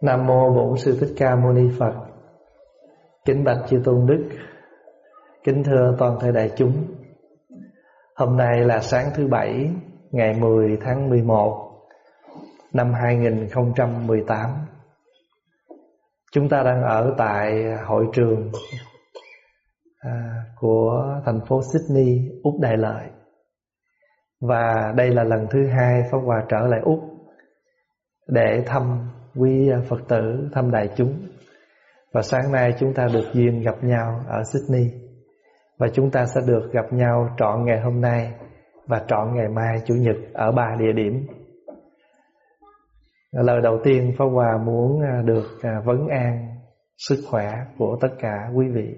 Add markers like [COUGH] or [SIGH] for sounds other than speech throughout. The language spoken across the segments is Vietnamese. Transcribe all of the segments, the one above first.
Nam mô Bổn Sư Thích Ca Mâu Ni Phật. Kính bạch chư tôn đức. Kính thưa toàn thể đại chúng. Hôm nay là sáng thứ bảy, ngày 10 tháng 11 năm 2018. Chúng ta đang ở tại hội trường à, của thành phố Sydney, Úc Đại Lợi. Và đây là lần thứ hai Pháp Hòa trở lại Úc để thăm quý à, Phật tử, thăm đại chúng. Và sáng nay chúng ta được duyên gặp nhau ở Sydney Và chúng ta sẽ được gặp nhau trọn ngày hôm nay Và trọn ngày mai Chủ nhật ở ba địa điểm Lời đầu tiên Pháp Hòa muốn à, được à, vấn an sức khỏe của tất cả quý vị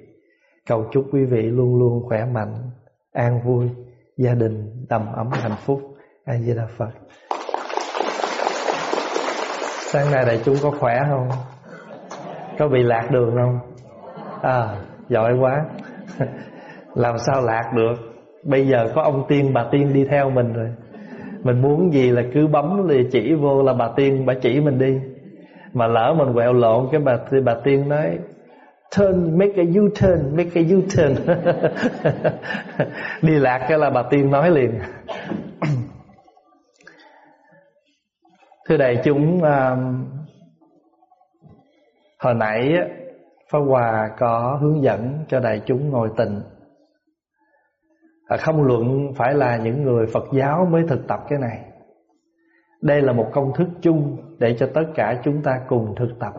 Cầu chúc quý vị luôn luôn khỏe mạnh, an vui, gia đình đầm ấm hạnh phúc A Di Đà Phật. Sáng nay đại chúng có khỏe không? Có bị lạc đường không? À, giỏi quá. [LAUGHS] Làm sao lạc được? Bây giờ có ông tiên bà tiên đi theo mình rồi. Mình muốn gì là cứ bấm thì chỉ vô là bà tiên bà chỉ mình đi. Mà lỡ mình quẹo lộn cái bà bà tiên nói turn make a U-turn make a U-turn [LAUGHS] đi lạc cái là bà tiên nói liền thưa đại chúng um, hồi nãy Pháp Hòa có hướng dẫn cho đại chúng ngồi tịnh. À, Không luận phải là những người Phật giáo mới thực tập cái này. Đây là một công thức chung để cho tất cả chúng ta cùng thực tập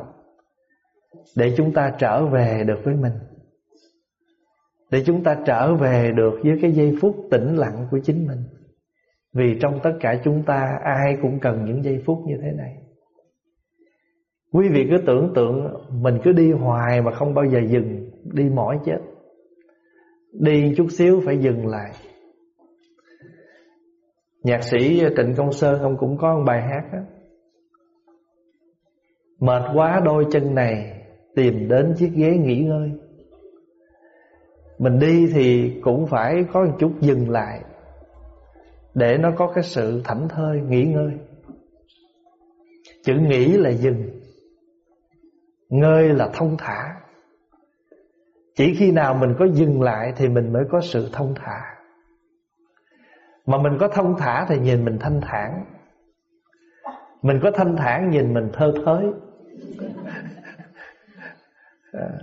để chúng ta trở về được với mình để chúng ta trở về được với cái giây phút tĩnh lặng của chính mình vì trong tất cả chúng ta, ai cũng cần những giây phút như thế này. Quý vị cứ tưởng tượng mình cứ đi hoài mà không bao giờ dừng, đi mỏi chết. Đi chút xíu phải dừng lại. Nhạc sĩ trịnh công sơn, ông cũng có một bài hát đó mệt quá đôi chân này, Tìm đến chiếc ghế nghỉ ngơi. Mình đi thì cũng phải có một chút dừng lại. Để nó có cái sự thảnh thơi, nghỉ ngơi. Chữ nghỉ là dừng Ngơi là thông thả. Chỉ khi nào mình có dừng lại Thì mình mới có sự thông thả. Mà mình có thông thả Thì nhìn mình thanh thản. Mình có thanh thản Nhìn mình thơ thới. À. [LAUGHS]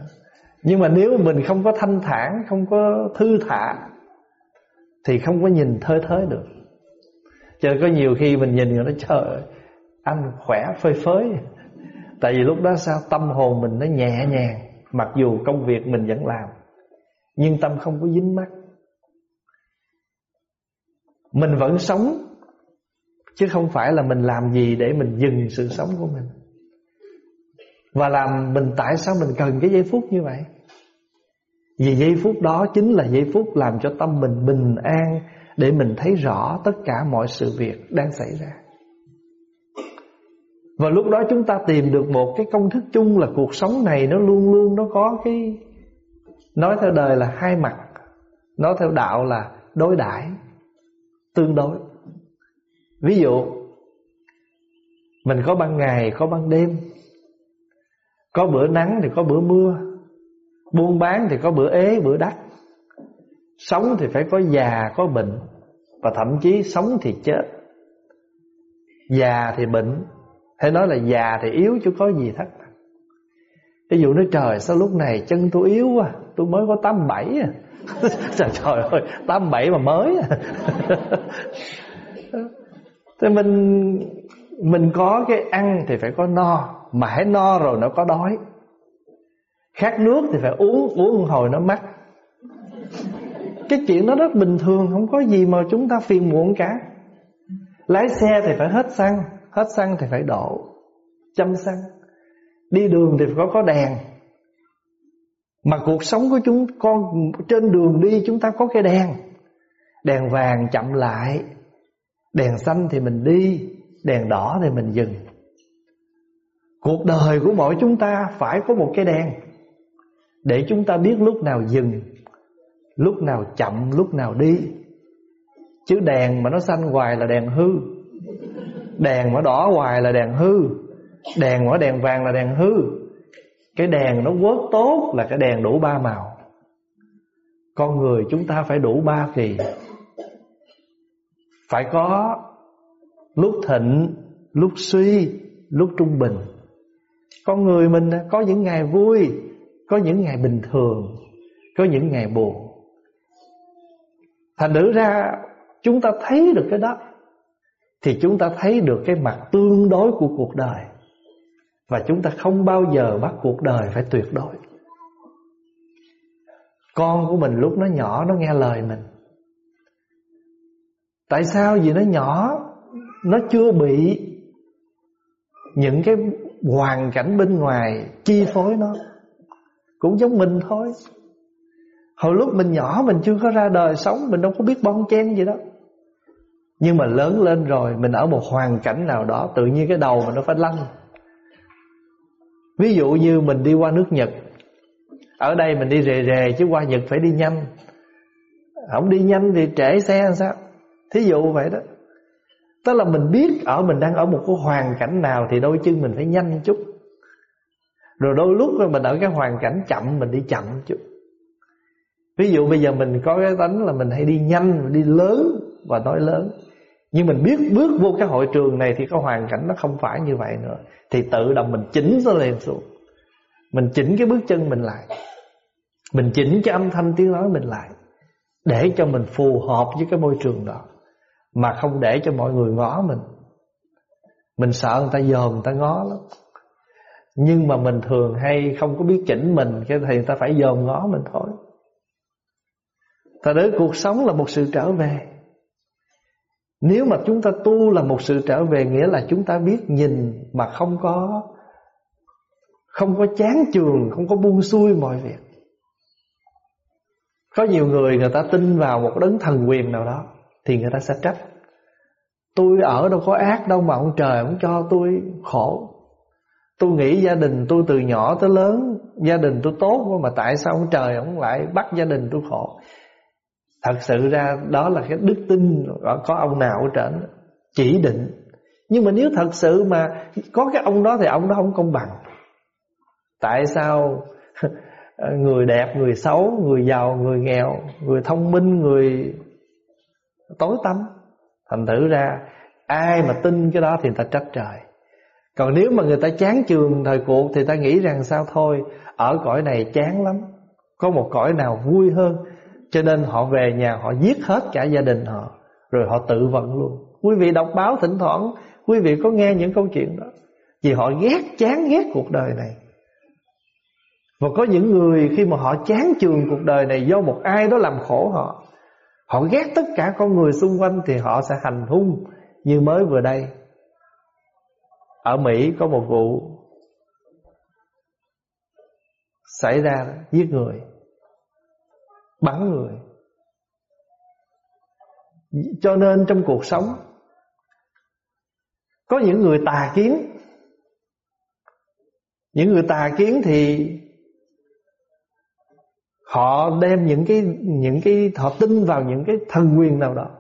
Nhưng mà nếu mình không có thanh thản Không có thư thả Thì không có nhìn thơ thới được. Cho có nhiều khi mình nhìn nó, trời Anh khỏe phơi phới. Tại vì lúc đó sao? Tâm hồn mình nó nhẹ nhàng, Mặc dù công việc mình vẫn làm, Nhưng tâm không có dính mắt Mình vẫn sống, Chứ không phải là mình làm gì để mình dừng sự sống của mình. Và làm mình tại sao mình cần cái giây phút như vậy? Vì giây phút đó chính là giây phút làm cho tâm mình bình an để mình thấy rõ tất cả mọi sự việc đang xảy ra. Và lúc đó chúng ta tìm được một cái công thức chung là cuộc sống này nó luôn luôn nó có cái, Nói theo đời là hai mặt, Nói theo đạo là đối đãi, Tương đối. Ví dụ, Mình có ban ngày, có ban đêm, có bữa nắng thì có bữa mưa, Buôn bán thì có bữa ế, bữa đắt. Sống thì phải có già, có bệnh, Và thậm chí sống thì chết. Già thì bệnh, Hay nói là già thì yếu chứ có gì thắc mắc. Ví dụ nói, trời, sao lúc này chân tôi yếu quá, Tôi mới có 87 à? [LAUGHS] Trời trời ơi 87 mà mới à? [LAUGHS] Thế mình Mình có cái ăn thì phải có no, mà hãy no rồi nó có đói. Khát nước thì phải uống uống hồi nó mắc cái chuyện đó rất bình thường, không có gì mà chúng ta phiền muộn cả. Lái xe thì phải hết xăng hết xăng thì phải đổ châm xăng đi đường thì phải có có đèn. Mà cuộc sống của chúng, con, trên đường đi chúng ta có cái đèn. Đèn vàng chậm lại, đèn xanh thì mình đi, đèn đỏ thì mình dừng. Cuộc đời của mỗi chúng ta phải có một cái đèn Để chúng ta biết lúc nào dừng. Lúc nào chậm, lúc nào đi. Chứ đèn mà nó xanh hoài là đèn hư. Đèn mà đỏ hoài là đèn hư. Đèn mà đèn vàng là đèn hư. Cái đèn nó quớt tốt là cái đèn đủ ba màu. Con người chúng ta phải đủ ba kỳ. Phải có lúc thịnh, lúc suy, lúc trung bình. Con người mình có những ngày vui Có những ngày bình thường Có những ngày buồn. Thành nữ ra, chúng ta thấy được cái đó, Thì chúng ta thấy được cái mặt tương đối của cuộc đời. Và chúng ta không bao giờ bắt cuộc đời phải tuyệt đối. Con của mình lúc nó nhỏ, nó nghe lời mình. Tại sao? Vì nó nhỏ, Nó chưa bị Những cái hoàn cảnh bên ngoài Chi phối nó. Cũng giống mình thôi. Hồi lúc mình nhỏ mình chưa có ra đời sống, Mình đâu có biết bon chen gì đó. Nhưng mà lớn lên rồi, Mình ở một hoàn cảnh nào đó, Tự nhiên cái đầu mình nó phải lăn Ví dụ như mình đi qua nước Nhật. Ở đây mình đi rề rề, Chứ qua Nhật phải đi nhanh. Không đi nhanh thì trễ xe làm sao? Thí dụ vậy đó. Tức là mình biết ở mình đang ở một cái hoàn cảnh nào Thì đôi chân mình phải nhanh chút. Rồi đôi lúc mình ở cái hoàn cảnh chậm, Mình đi chậm chút. Ví dụ bây giờ mình có cái tánh là mình hay đi nhanh, đi lớn và nói lớn. Nhưng mình biết bước vô cái hội trường này thì cái hoàn cảnh nó không phải như vậy nữa. Thì tự động mình chỉnh nó lên xuống. Mình chỉnh cái bước chân mình lại. Mình chỉnh cái âm thanh tiếng nói mình lại. Để cho mình phù hợp với cái môi trường đó. Mà không để cho mọi người ngó mình. Mình sợ người ta dòm người ta ngó lắm. Nhưng mà mình thường hay không có biết chỉnh mình Cái thì người ta phải dòm ngó mình thôi. Thật đỡ cuộc sống là một sự trở về. Nếu mà chúng ta tu là một sự trở về, Nghĩa là chúng ta biết nhìn mà không có Không có chán trường Không có buông xuôi mọi việc. Có nhiều người người ta tin vào một đấng thần quyền nào đó, Thì người ta sẽ trách. Tôi ở đâu có ác đâu mà ông trời không cho tôi khổ. Tôi nghĩ gia đình tôi từ nhỏ tới lớn, Gia đình tôi tốt Mà tại sao ông trời ông lại bắt gia đình tôi khổ? Thật sự ra đó là cái đức tin Có ông nào ở trên Chỉ định. Nhưng mà nếu thật sự mà Có cái ông đó thì ông đó không công bằng. Tại sao? [LAUGHS] Người đẹp, người xấu Người giàu, người nghèo Người thông minh, người tối tâm Thành thử ra Ai mà tin cái đó thì ta trách trời. Còn nếu mà người ta chán trường thời cuộc Thì ta nghĩ rằng sao thôi Ở cõi này chán lắm. Có một cõi nào vui hơn cho nên họ về nhà, họ giết hết cả gia đình họ, Rồi họ tự vận luôn. Quý vị đọc báo thỉnh thoảng, Quý vị có nghe những câu chuyện đó. Vì họ ghét, chán ghét cuộc đời này. Và có những người khi mà họ chán chường cuộc đời này Do một ai đó làm khổ họ Họ ghét tất cả con người xung quanh Thì họ sẽ hành hung Như mới vừa đây. Ở Mỹ có một vụ Xảy ra giết người bắn người. Cho nên trong cuộc sống, có những người tà kiến. Những người tà kiến thì họ đem những cái những cái, họ tin vào những cái thần quyền nào đó.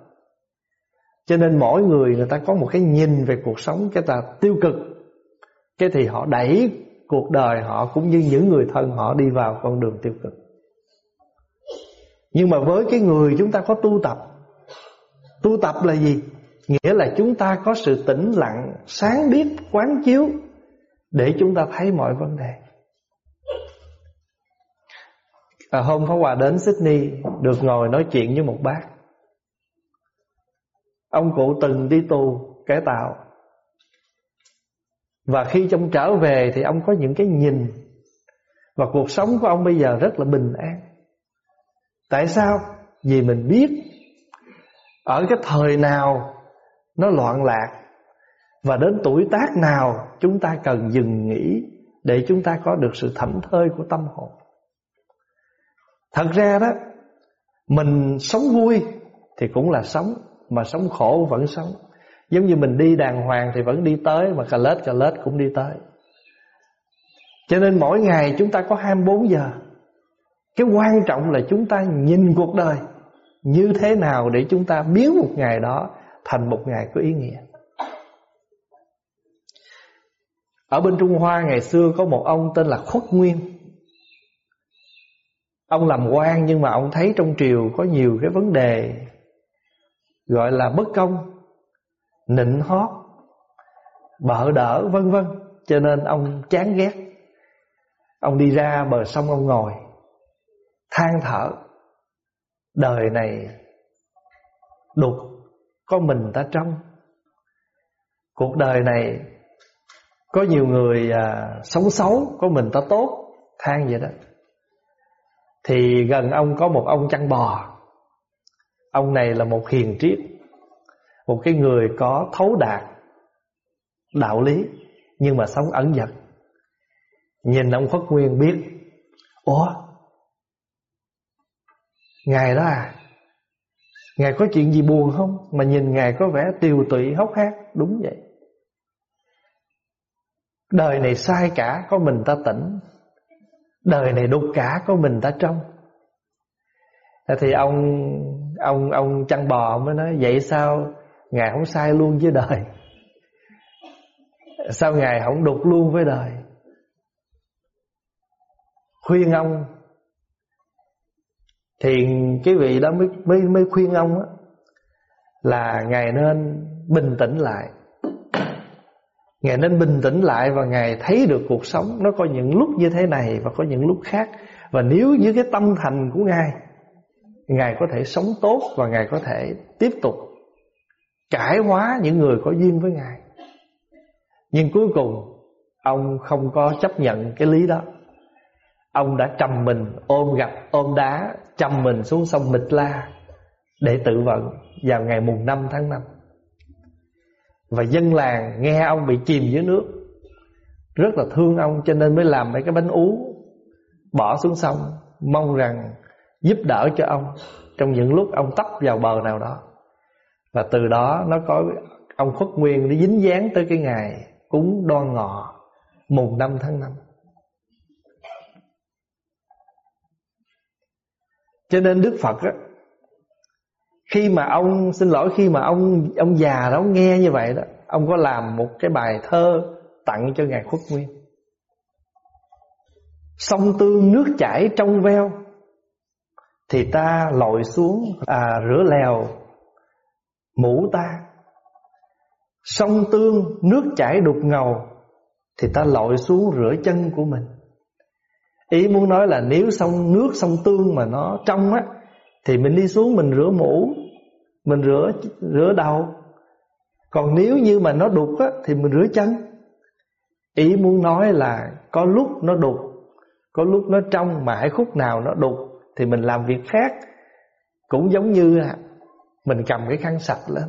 Cho nên mỗi người người ta có một cái nhìn về cuộc sống cái ta tiêu cực. Cái thì họ đẩy cuộc đời họ cũng như những người thân họ đi vào con đường tiêu cực nhưng mà với cái người chúng ta có tu tập Tu tập là gì? Nghĩa là chúng ta có sự tĩnh lặng Sáng biết quán chiếu Để chúng ta thấy mọi vấn đề. À, Hôm Pháp Hòa đến Sydney Được ngồi nói chuyện với một bác. Ông cụ từng đi tù cải tạo. Và khi trong trở về Thì ông có những cái nhìn. Và cuộc sống của ông bây giờ rất là bình an. Tại sao? Vì mình biết Ở cái thời nào Nó loạn lạc Và đến tuổi tác nào Chúng ta cần dừng nghỉ Để chúng ta có được sự thảnh thơi của tâm hồn. Thật ra đó, Mình sống vui Thì cũng là sống, Mà sống khổ vẫn sống. Giống như mình đi đàng hoàng thì vẫn đi tới, Mà cà lết cà lết cũng đi tới. Cho nên mỗi ngày chúng ta có 24 giờ cái quan trọng là chúng ta nhìn cuộc đời Như thế nào để chúng ta biến một ngày đó Thành một ngày có ý nghĩa. Ở bên Trung Hoa ngày xưa có một ông tên là Khuất Nguyên. Ông làm quan nhưng mà ông thấy trong triều có nhiều cái vấn đề Gọi là bất công, Nịnh hót, Bợ đỡ, vân vân. Cho nên ông chán ghét. Ông đi ra bờ sông ông ngồi than thở. Đời này đục có mình ta trong. Cuộc đời này có nhiều người à, sống xấu có mình ta tốt than vậy đó. Thì gần ông có một ông chăn bò. Ông này là một hiền triết một cái người có thấu đạt đạo lý nhưng mà sống ẩn dật nhìn ông khuất nguyên biết ủa Ngài đó à? Ngài có chuyện gì buồn không? Mà nhìn Ngài có vẻ tiều tụy, hốc hác. Đúng vậy. Đời này sai cả, Có mình ta tỉnh. Đời này đục cả, Có mình ta trong. Thì ông Ông ông chăn bò mới nói, Vậy sao Ngài không sai luôn với đời? Sao Ngài không đục luôn với đời? Khuyên ông thì cái vị đó mới mới mới khuyên ông á, là ngài nên bình tĩnh lại. Ngài nên bình tĩnh lại và ngài thấy được cuộc sống nó có những lúc như thế này và có những lúc khác. Và nếu với cái tâm thành của ngài ngài có thể sống tốt và ngài có thể tiếp tục cải hóa những người có duyên với ngài. Nhưng cuối cùng, ông không có chấp nhận cái lý đó. Ông đã trầm mình, ôm gạch ôm đá chầm mình xuống sông Mịch La Để tự vận vào ngày mùng 5 tháng 5 Và dân làng nghe ông bị chìm dưới nước. Rất là thương ông cho nên mới làm mấy cái bánh ú, Bỏ xuống sông, Mong rằng giúp đỡ cho ông Trong những lúc ông tấp vào bờ nào đó. Và từ đó nó có ông khuất nguyên Nó dính dáng tới cái ngày cúng đoan ngọ Mùng 5 tháng 5 Cho nên Đức Phật á khi mà ông xin lỗi khi mà ông ông già đó ông nghe như vậy đó, ông có làm một cái bài thơ tặng cho ngài Khuất Nguyên. Sông tương nước chảy trong veo thì ta lội xuống à, rửa lèo mũ ta. Sông tương nước chảy đục ngầu thì ta lội xuống rửa chân của mình. Ý muốn nói là nếu sông nước sông tương mà nó trong á Thì mình đi xuống mình rửa mũ Mình rửa rửa đầu. Còn nếu như mà nó đục á Thì mình rửa chân. Ý muốn nói là có lúc nó đục Có lúc nó trong Mà hãy khúc nào nó đục Thì mình làm việc khác. Cũng giống như là Mình cầm cái khăn sạch lên.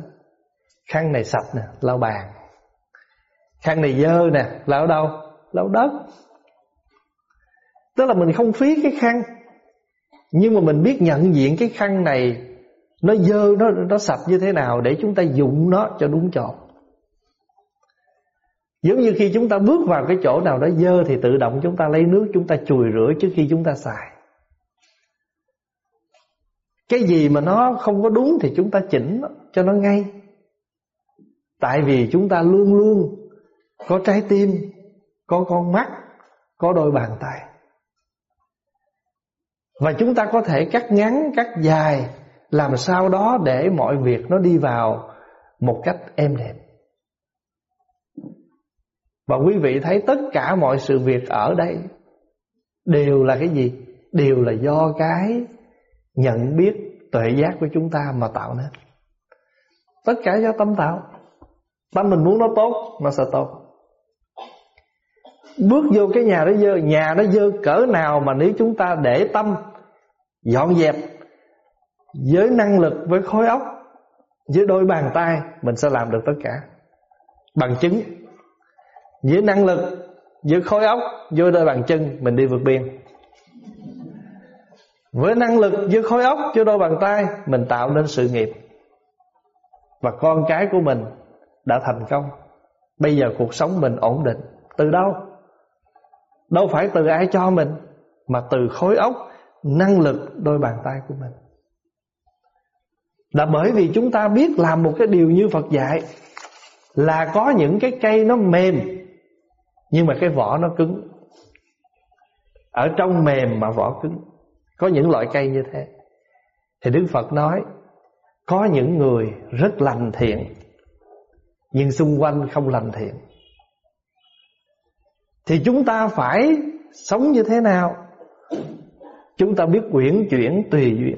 Khăn này sạch nè, lau bàn. Khăn này dơ nè, lau đâu? Lau đất. Tức là mình không phí cái khăn. Nhưng mà mình biết nhận diện cái khăn này Nó dơ, nó nó sạch như thế nào Để chúng ta dụng nó cho đúng chỗ Giống như khi chúng ta bước vào cái chỗ nào đó dơ Thì tự động chúng ta lấy nước Chúng ta chùi rửa trước khi chúng ta xài. Cái gì mà nó không có đúng Thì chúng ta chỉnh cho nó ngay. Tại vì chúng ta luôn luôn Có trái tim Có con mắt Có đôi bàn tay và chúng ta có thể cắt ngắn, cắt dài Làm sao đó để mọi việc nó đi vào một cách êm đẹp Và quý vị thấy tất cả mọi sự việc ở đây Đều là cái gì? Đều là do cái nhận biết tuệ giác của chúng ta mà tạo nên. Tất cả do tâm tạo. Tâm mình muốn nó tốt, nó sẽ tốt. Bước vô cái nhà đó dơ Nhà nó dơ cỡ nào mà nếu chúng ta để tâm Dọn dẹp Với năng lực, với khối óc Với đôi bàn tay Mình sẽ làm được tất cả. Bằng chứng Với năng lực, với khối óc Với đôi bàn chân mình đi vượt biên. Với năng lực, với khối óc Với đôi bàn tay Mình tạo nên sự nghiệp. Và con cái của mình Đã thành công. Bây giờ cuộc sống mình ổn định. Từ đâu? Đâu phải từ ai cho mình Mà từ khối óc Năng lực đôi bàn tay của mình. Là bởi vì chúng ta biết làm một cái điều như Phật dạy Là có những cái cây nó mềm, Nhưng mà cái vỏ nó cứng. Ở trong mềm mà vỏ cứng, Có những loại cây như thế. Thì Đức Phật nói, Có những người rất lành thiện, Nhưng xung quanh không lành thiện. Thì chúng ta phải sống như thế nào? Chúng ta biết quyển chuyển tùy duyên.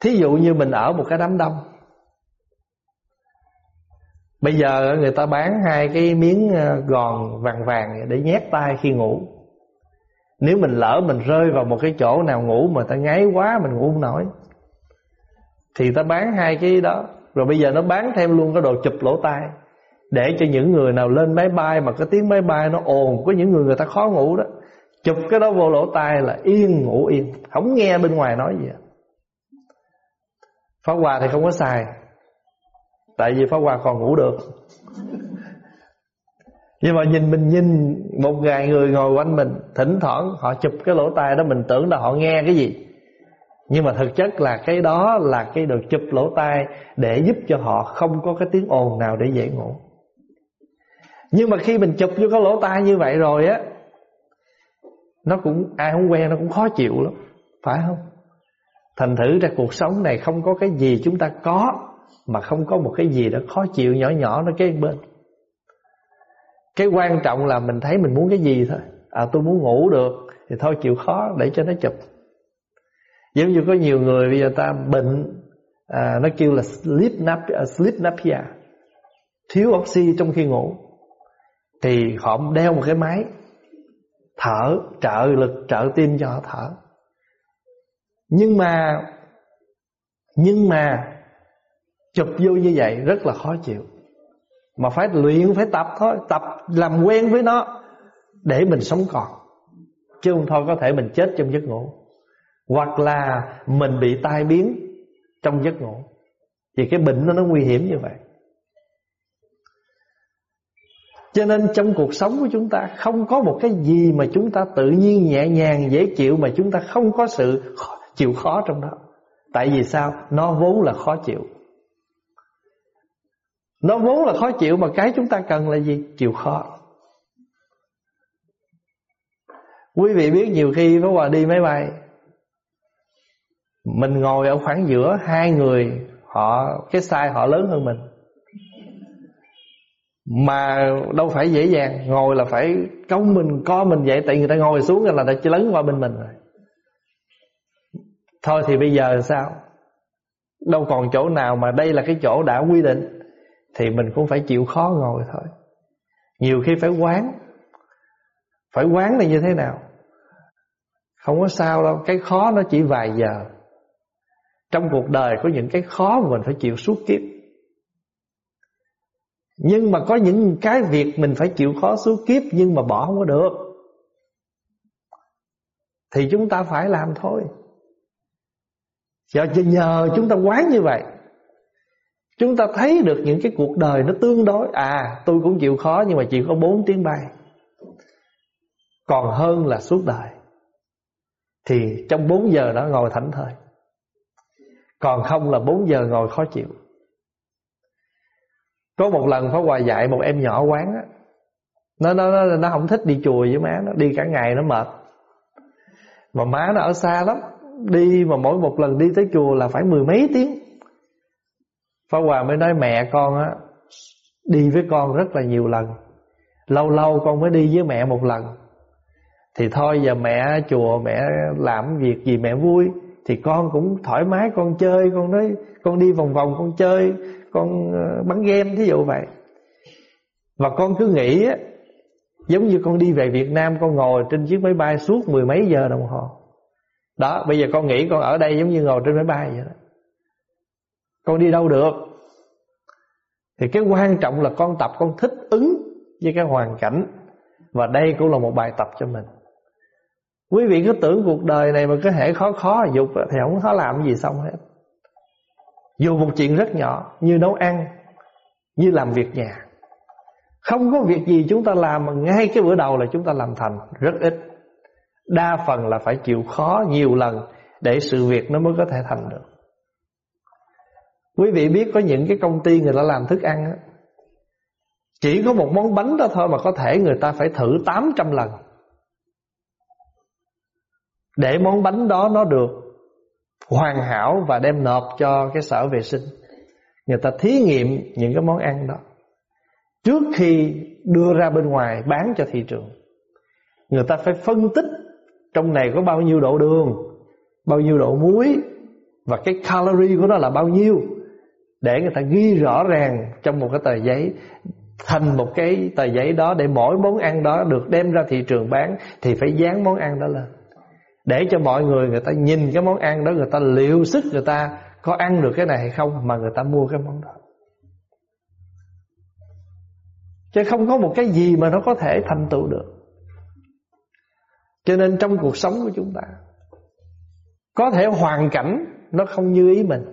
Thí dụ như mình ở một cái đám đông. Bây giờ người ta bán hai cái miếng ờ, gòn vàng vàng để nhét tay khi ngủ. Nếu mình lỡ mình rơi vào một cái chỗ nào ngủ mà ta ngáy quá, mình ngủ không nổi. Thì ta bán hai cái đó. Rồi bây giờ nó bán thêm luôn cái đồ chụp lỗ tai Để cho những người nào lên máy bay mà cái tiếng máy bay nó ồn, Có những người người ta khó ngủ đó. Chụp cái đó vô lỗ tai là yên ngủ yên. Không nghe bên ngoài nói gì Pháp Hòa thì không có xài. Tại vì Pháp Hòa còn ngủ được. Nhưng mà nhìn mình nhìn Một vài người ngồi quanh mình, Thỉnh thoảng họ chụp cái lỗ tai đó, Mình tưởng là họ nghe cái gì. Nhưng mà thực chất là cái đó Là cái được chụp lỗ tai Để giúp cho họ không có cái tiếng ồn nào Để dễ ngủ. Nhưng mà khi mình chụp vô cái lỗ tai như vậy rồi á nó cũng Ai không quen nó cũng khó chịu lắm. Phải không? Thành thử ra cuộc sống này không có cái gì chúng ta có Mà không có một cái gì đó khó chịu nhỏ nhỏ nó kế bên. Cái quan trọng là mình thấy mình muốn cái gì thôi. À tôi muốn ngủ được Thì thôi chịu khó để cho nó chụp. Giống như có nhiều người bây giờ ta bệnh à, Nó kêu là sleep, nap, à, sleep napia. Thiếu oxy trong khi ngủ. Thì họ đeo một cái máy Thở, trợ lực, trợ tim cho họ thở. Nhưng mà Nhưng mà Chụp vô như vậy rất là khó chịu. Mà phải luyện phải tập thôi Tập làm quen với nó Để mình sống còn. Chứ không thôi có thể mình chết trong giấc ngủ. Hoặc là mình bị tai biến Trong giấc ngủ. Vì cái bệnh nó nó nguy hiểm như vậy. Cho nên trong cuộc sống của chúng ta Không có một cái gì mà chúng ta tự nhiên nhẹ nhàng, dễ chịu Mà chúng ta không có sự chịu khó trong đó Tại vì sao? Nó vốn là khó chịu Nó vốn là khó chịu Mà cái chúng ta cần là gì? Chịu khó Quý vị biết nhiều khi Pháp Hòa đi máy bay, Mình ngồi ở khoảng giữa Hai người, họ, Cái size họ lớn hơn mình mà đâu phải dễ dàng, Ngồi là phải cong mình co mình vậy. Tại người ta ngồi xuống là đã lấn qua bên mình rồi. Thôi thì bây giờ sao? Đâu còn chỗ nào mà đây là cái chỗ đã quy định, Thì mình cũng phải chịu khó ngồi thôi. Nhiều khi phải quán. Phải quán là như thế nào? Không có sao đâu, Cái khó nó chỉ vài giờ. Trong cuộc đời có những cái khó mà mình phải chịu suốt kiếp. Nhưng mà có những cái việc mình phải chịu khó suốt kiếp Nhưng mà bỏ không có được. Thì chúng ta phải làm thôi. Giờ nhờ chúng ta quán như vậy. Chúng ta thấy được những cái cuộc đời nó tương đối. À tôi cũng chịu khó nhưng mà chỉ có 4 tiếng bay. Còn hơn là suốt đời. Thì trong 4 giờ đó ngồi thảnh thơi. Còn không là 4 giờ ngồi khó chịu. Có một lần Pháp Hòa dạy một em nhỏ quán á. Nó, nó, nó, nó không thích đi chùa với má Nó đi cả ngày nó mệt. Mà má nó ở xa lắm. Đi mà mỗi một lần đi tới chùa là phải mười mấy tiếng. Pháp Hòa mới nói mẹ con á Đi với con rất là nhiều lần. Lâu lâu con mới đi với mẹ một lần. Thì thôi giờ mẹ chùa mẹ làm việc gì mẹ vui Thì con cũng thoải mái con chơi Con nói con đi vòng vòng con chơi. Con ờ, bắn game, thí dụ vậy. Và con cứ nghĩ á, Giống như con đi về Việt Nam, Con ngồi trên chiếc máy bay suốt mười mấy giờ đồng hồ. Đó, bây giờ con nghĩ con ở đây giống như ngồi trên máy bay vậy đó. Con đi đâu được? Thì cái quan trọng là con tập, con thích ứng Với cái hoàn cảnh. Và đây cũng là một bài tập cho mình. Quý vị cứ tưởng cuộc đời này mà cứ hệ khó khó dục Thì không khó làm gì xong hết. Dù một chuyện rất nhỏ Như nấu ăn, Như làm việc nhà. Không có việc gì chúng ta làm mà ngay cái bữa đầu là chúng ta làm thành Rất ít. Đa phần là phải chịu khó nhiều lần Để sự việc nó mới có thể thành được. Quý vị biết có những cái công ty người ta làm thức ăn á, Chỉ có một món bánh đó thôi mà có thể người ta phải thử 800 lần. Để món bánh đó nó được hoàn hảo và đem nộp cho cái sở vệ sinh. Người ta thí nghiệm những cái món ăn đó. Trước khi đưa ra bên ngoài bán cho thị trường, Người ta phải phân tích Trong này có bao nhiêu độ đường, Bao nhiêu độ muối Và cái calorie của nó là bao nhiêu, Để người ta ghi rõ ràng Trong một cái tờ giấy, Thành một cái tờ giấy đó Để mỗi món ăn đó được đem ra thị trường bán Thì phải dán món ăn đó lên. Để cho mọi người người ta nhìn cái món ăn đó, Người ta liệu sức người ta Có ăn được cái này hay không, Mà người ta mua cái món đó. Chứ không có một cái gì mà nó có thể thành tựu được. Cho nên trong cuộc sống của chúng ta, Có thể hoàn cảnh Nó không như ý mình,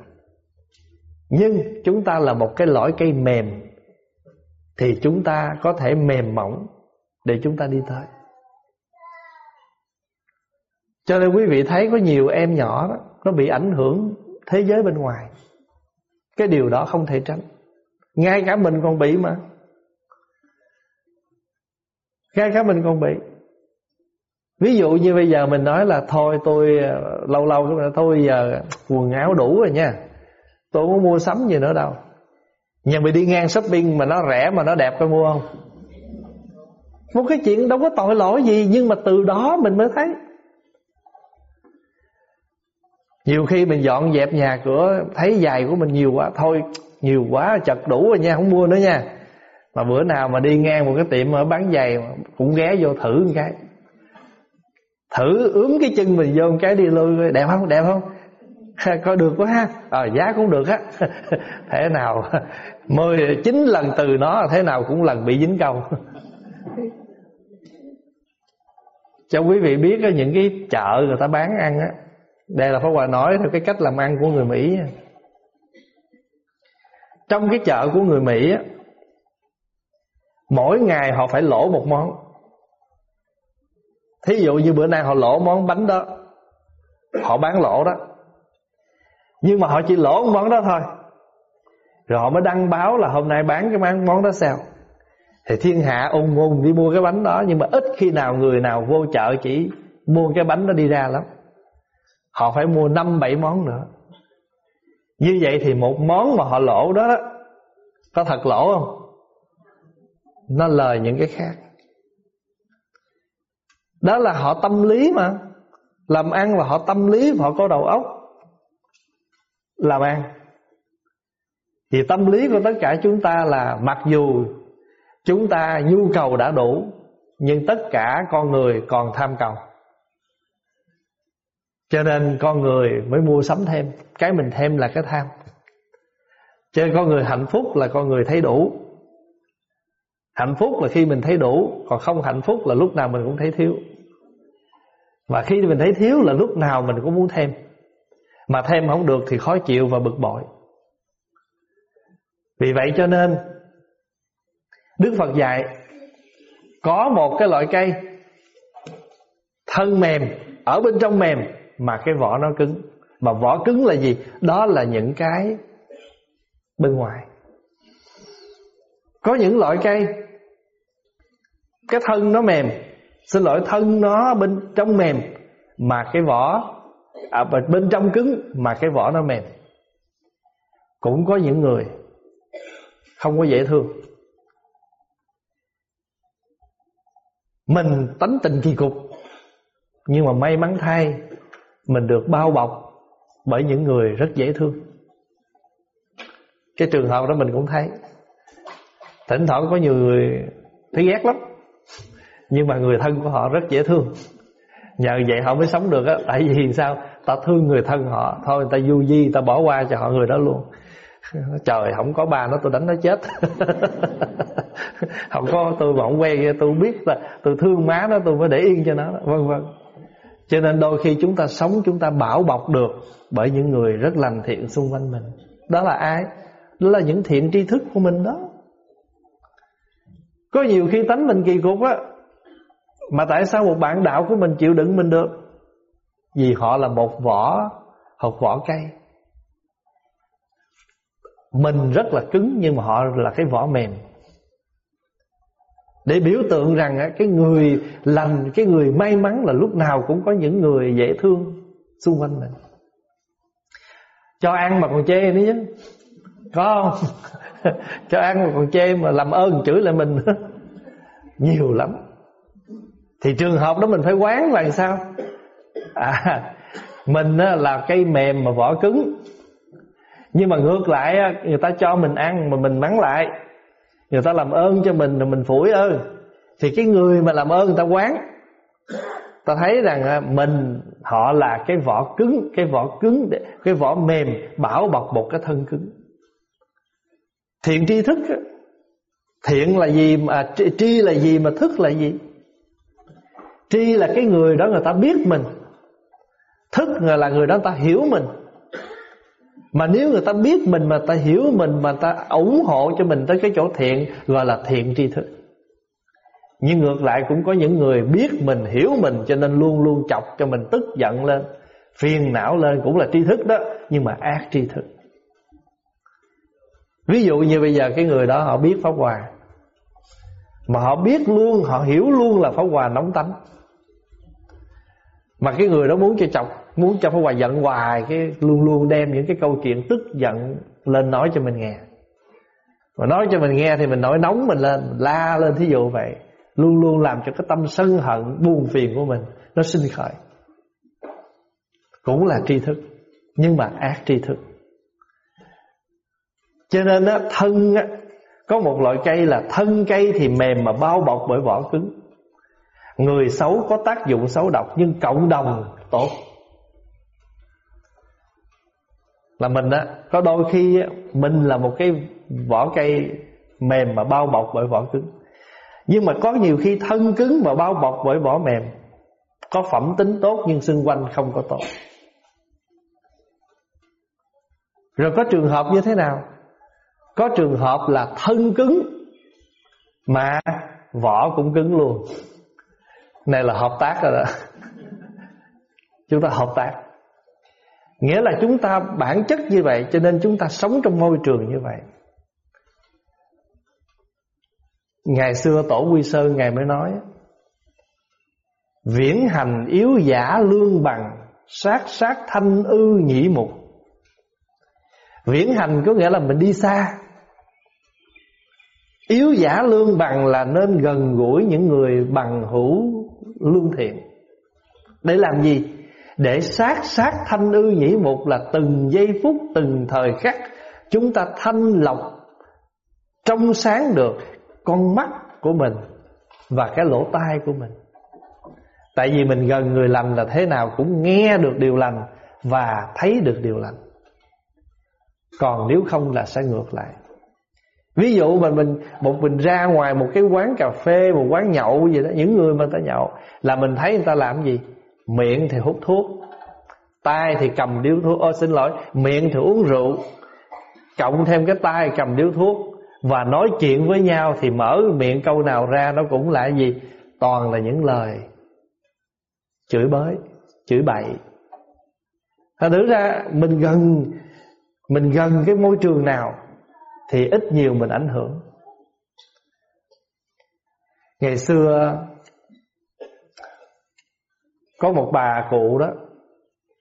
Nhưng chúng ta là một cái lõi cây mềm, Thì chúng ta có thể mềm mỏng Để chúng ta đi tới. Cho nên quý vị thấy có nhiều em nhỏ đó, Nó bị ảnh hưởng thế giới bên ngoài. Cái điều đó không thể tránh. Ngay cả mình còn bị mà. Ngay cả mình còn bị. Ví dụ như bây giờ mình nói là, Thôi tôi ờ, lâu lâu Thôi giờ quần áo đủ rồi nha. Tôi không mua sắm gì nữa đâu. Nhà mình đi ngang shopping Mà nó rẻ mà nó đẹp có mua không? Một cái chuyện đâu có tội lỗi gì, Nhưng mà từ đó mình mới thấy. Nhiều khi mình dọn dẹp nhà cửa Thấy giày của mình nhiều quá Thôi nhiều quá chật đủ rồi nha Không mua nữa nha. Mà bữa nào mà đi ngang một cái tiệm ở bán giày cũng ghé vô thử một cái. Thử ướm cái chân mình vô một cái đi lui đẹp không đẹp không? [LAUGHS] Coi được quá ha. À, giá cũng được á. [LAUGHS] Thế nào? [LAUGHS] Mười chín lần từ nó thế nào cũng lần bị dính câu cho quý vị biết những cái chợ người ta bán ăn á đây là Pháp Hòa nói theo cái cách làm ăn của người Mỹ trong cái chợ của người Mỹ á, Mỗi ngày họ phải lỗ một món. Thí dụ như bữa nay họ lỗ món bánh đó, Họ bán lỗ đó. Nhưng mà họ chỉ lỗ món đó thôi. Rồi họ mới đăng báo là hôm nay bán cái món đó sao? Thì thiên hạ ung ung đi mua cái bánh đó, Nhưng mà ít khi nào người nào vô chợ chỉ mua cái bánh đó đi ra lắm. Họ phải mua năm bảy món nữa. Như vậy thì một món mà họ lỗ đó, đó Có thật lỗ không? Nó lời những cái khác. Đó là họ tâm lý mà. Làm ăn là họ tâm lý họ có đầu óc. Làm ăn. Thì tâm lý của tất cả chúng ta là mặc dù chúng ta nhu cầu đã đủ nhưng tất cả con người còn tham cầu cho nên con người mới mua sắm thêm. Cái mình thêm là cái tham. Cho nên con người hạnh phúc là con người thấy đủ. Hạnh phúc là khi mình thấy đủ, Còn không hạnh phúc là lúc nào mình cũng thấy thiếu. Và khi mình thấy thiếu là lúc nào mình cũng muốn thêm. Mà thêm không được thì khó chịu và bực bội. Vì vậy cho nên, Đức Phật dạy, Có một cái loại cây Thân mềm, Ở bên trong mềm. Mà cái vỏ nó cứng. Mà vỏ cứng là gì? Đó là những cái bên ngoài. Có những loại cây cái thân nó mềm. Xin lỗi thân nó bên trong mềm mà cái vỏ à, bên trong cứng mà cái vỏ nó mềm. Cũng có những người không có dễ thương. Mình tánh tình kỳ cục nhưng mà may mắn thay mình được bao bọc bởi những người rất dễ thương. Cái trường hợp đó mình cũng thấy. Thỉnh thoảng có nhiều người thấy ghét lắm, nhưng mà người thân của họ rất dễ thương. Nhờ vậy họ mới sống được á, tại vì sao? Ta thương người thân họ, thôi ta du di, ta bỏ qua cho họ người đó luôn. [LAUGHS] Trời, không có ba nó, tôi đánh nó chết. [LAUGHS] Không có, tôi mà không quen tôi biết là tôi thương má nó, tôi mới để yên cho nó vân vân cho nên đôi khi chúng ta sống, chúng ta bảo bọc được bởi những người rất lành thiện xung quanh mình. Đó là ai? Đó là những thiện tri thức của mình đó. Có nhiều khi tánh mình kỳ cục á, mà tại sao một bạn đạo của mình chịu đựng mình được? Vì họ là một vỏ Học vỏ cây. Mình rất là cứng, Nhưng mà họ là cái vỏ mềm để biểu tượng rằng cái người lành, cái người may mắn là lúc nào cũng có những người dễ thương xung quanh mình. Cho ăn mà còn chê nữa chứ. Có không? [LAUGHS] Cho ăn mà còn chê mà làm ơn chửi lại mình. [LAUGHS] Nhiều lắm. Thì trường hợp đó mình phải quán là sao? À mình là cây mềm mà vỏ cứng. Nhưng mà ngược lại người ta cho mình ăn mà mình mắng lại người ta làm ơn cho mình rồi mình phủi ơn. Thì cái người mà làm ơn, người ta quán. Ta thấy rằng à, mình, họ là cái vỏ cứng, cái vỏ cứng cái vỏ mềm, bảo bọc một cái thân cứng. Thiện tri thức thiện là gì mà tri là gì mà thức là gì? Tri là cái người đó người ta biết mình. Thức là người đó người ta hiểu mình mà nếu người ta biết mình, mà ta hiểu mình, mà ta ủng hộ cho mình tới cái chỗ thiện, gọi là thiện tri thức. Nhưng ngược lại cũng có những người biết mình, hiểu mình, cho nên luôn luôn chọc cho mình tức giận lên, phiền não lên cũng là tri thức đó, nhưng mà ác tri thức. Ví dụ như bây giờ cái người đó họ biết pháp hòa, mà họ biết luôn, họ hiểu luôn là pháp hòa nóng tánh. Mà cái người đó muốn cho chọc muốn cho pháp hòa giận hoài cái luôn luôn đem những cái câu chuyện tức giận lên nói cho mình nghe. Mà nói cho mình nghe thì mình nổi nóng mình lên mình la lên thí dụ vậy. Luôn luôn làm cho cái tâm sân hận buồn phiền của mình nó sinh khởi. Cũng là tri thức nhưng mà ác tri thức. Cho nên á, thân á, có một loại cây là thân cây thì mềm mà bao bọc bởi vỏ cứng. Người xấu có tác dụng xấu độc nhưng cộng đồng tốt. Là mình á. Có đôi khi á, mình là một cái vỏ cây mềm mà bao bọc bởi vỏ cứng. Nhưng mà có nhiều khi thân cứng và bao bọc bởi vỏ mềm. Có phẩm tính tốt nhưng xung quanh không có tốt. Rồi có trường hợp như thế nào? Có trường hợp là thân cứng Mà vỏ cũng cứng luôn. Này là hợp tác rồi đó. Chúng ta hợp tác. Nghĩa là chúng ta bản chất như vậy, Cho nên chúng ta sống trong môi trường như vậy. Ngày xưa Tổ Quy Sơn Ngài mới nói, Viễn hành yếu giả lương bằng, Sát sát thanh ư nhĩ mục. Viễn hành có nghĩa là mình đi xa. Yếu giả lương bằng là nên gần gũi những người bằng hữu lương thiện. Để làm gì? Để sát sát thanh ư nhĩ mục là từng giây phút, từng thời khắc Chúng ta thanh lọc Trong sáng được con mắt của mình và cái lỗ tai của mình. Tại vì mình gần người lành là thế nào cũng nghe được điều lành và thấy được điều lành. Còn nếu không là sẽ ngược lại. Ví dụ mình mình một mình ra ngoài một cái quán cà phê, một quán nhậu gì đó, những người mà ta nhậu là mình thấy người ta làm gì? Miệng thì hút thuốc, tay thì cầm điếu thuốc, ô xin lỗi, miệng thì uống rượu, cộng thêm cái tay cầm điếu thuốc. Và nói chuyện với nhau Thì mở miệng câu nào ra Nó cũng là gì? Toàn là những lời Chửi bới Chửi bậy. Thành thử ra mình gần Mình gần cái môi trường nào Thì ít nhiều mình ảnh hưởng. Ngày xưa có một bà cụ đó,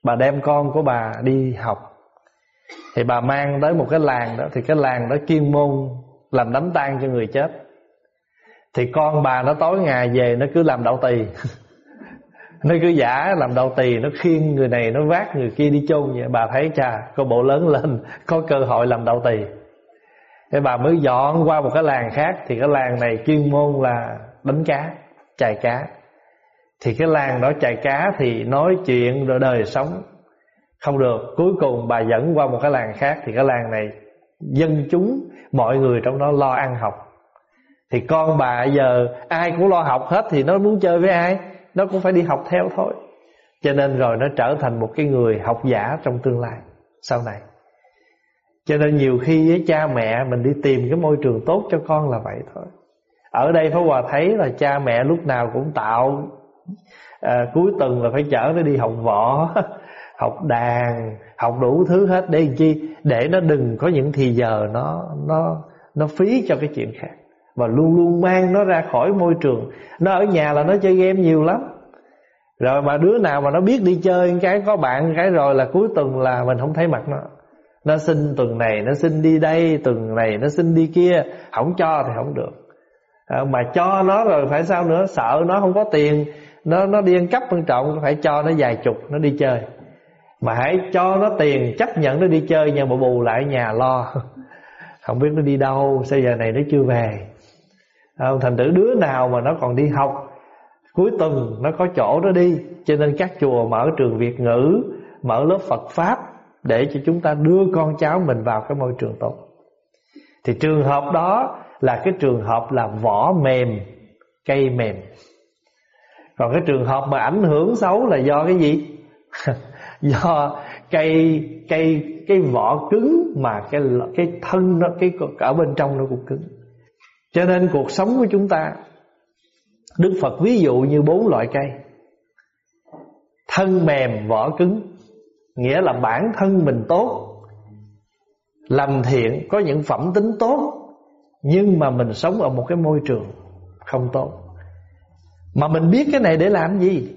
Bà đem con của bà đi học. Thì bà mang tới một cái làng đó, Thì cái làng đó chuyên môn làm đám tang cho người chết. Thì con bà nó tối ngày về nó cứ làm đậu tỳ. [LAUGHS] Nó cứ giả làm đậu tỳ, nó khiêng người này, nó vác người kia đi chôn vậy. Bà thấy cha có bộ lớn lên, [LAUGHS] có cơ hội làm đậu tỳ. Thế bà mới dọn qua một cái làng khác, thì cái làng này chuyên môn là đánh cá, chài cá thì cái làng đó chài cá thì nói chuyện rồi đời sống. Không được, cuối cùng bà dẫn qua một cái làng khác. Thì cái làng này dân chúng, mọi người trong đó lo ăn học. Thì con bà giờ ai cũng lo học hết thì nó muốn chơi với ai? Nó cũng phải đi học theo thôi. Cho nên rồi nó trở thành một cái người học giả trong tương lai sau này. Cho nên nhiều khi với cha mẹ mình đi tìm cái môi trường tốt cho con là vậy thôi. Ở đây Pháp Hòa thấy là cha mẹ lúc nào cũng tạo à, cuối tuần là phải chở nó đi học võ [LAUGHS] học đàn học đủ thứ hết. Để chi? Để nó đừng có những thì giờ nó nó nó phí cho cái chuyện khác. Và luôn luôn mang nó ra khỏi môi trường. Nó ở nhà là nó chơi game nhiều lắm. Rồi mà đứa nào mà nó biết đi chơi cái có bạn cái rồi là cuối tuần là mình không thấy mặt nó. Nó xin tuần này nó xin đi đây tuần này nó xin đi kia. Không cho thì không được. À, mà cho nó rồi phải sao nữa? Sợ nó không có tiền nó nó đi ăn cắp ăn trộm phải cho nó vài chục, nó đi chơi. Mà hãy cho nó tiền, chấp nhận nó đi chơi nhưng mà bù lại nhà lo. [LAUGHS] Không biết nó đi đâu, sao giờ này nó chưa về. Không? Thành thử đứa nào mà nó còn đi học, cuối tuần nó có chỗ nó đi. Cho nên các chùa mở trường việt ngữ mở lớp phật pháp, để cho chúng ta đưa con cháu mình vào cái môi trường tốt. Thì trường hợp đó là cái trường hợp là vỏ mềm, cây mềm còn cái trường hợp mà ảnh hưởng xấu là do cái gì? [LAUGHS] Do cây cây, cái vỏ cứng mà cái cái thân nó, cái ở bên trong nó cũng cứng. Cho nên cuộc sống của chúng ta, Đức Phật ví dụ như bốn loại cây. Thân mềm, vỏ cứng, Nghĩa là bản thân mình tốt Làm thiện, Có những phẩm tính tốt, Nhưng mà mình sống ở một cái môi trường Không tốt. Mà mình biết cái này để làm gì?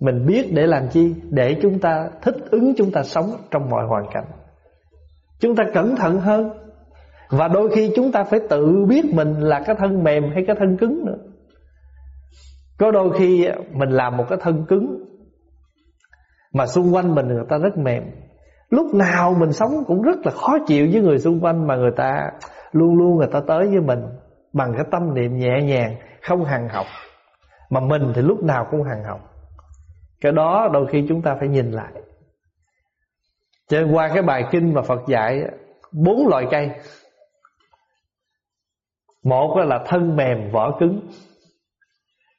Mình biết để làm chi? Để chúng ta thích ứng Chúng ta sống trong mọi hoàn cảnh. Chúng ta cẩn thận hơn. Và đôi khi chúng ta phải tự biết Mình là cái thân mềm hay cái thân cứng nữa. Có đôi khi Mình làm một cái thân cứng Mà xung quanh mình người ta rất mềm. Lúc nào mình sống cũng rất là khó chịu với người xung quanh Mà người ta luôn luôn người ta tới với mình Bằng cái tâm niệm nhẹ nhàng, Không hằng học. Mà mình thì lúc nào cũng hằng học Cái đó đôi khi chúng ta phải nhìn lại. Cho nên qua cái bài kinh mà Phật dạy Bốn loại cây. Một là thân mềm, vỏ cứng.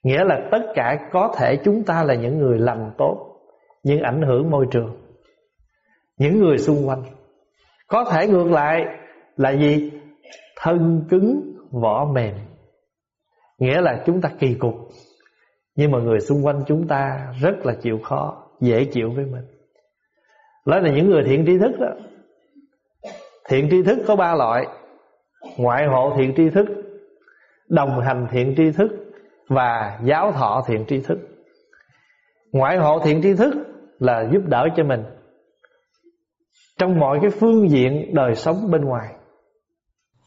Nghĩa là tất cả có thể chúng ta là những người lành tốt, Nhưng ảnh hưởng môi trường. Những người xung quanh. Có thể ngược lại là gì? Thân cứng, vỏ mềm. Nghĩa là chúng ta kỳ cục. Nhưng mà người xung quanh chúng ta rất là chịu khó, Dễ chịu với mình. Đó là những người thiện tri thức đó. Thiện tri thức có ba loại. Ngoại hộ thiện tri thức, Đồng hành thiện tri thức Và giáo thọ thiện tri thức. Ngoại hộ thiện tri thức Là giúp đỡ cho mình Trong mọi cái phương diện đời sống bên ngoài.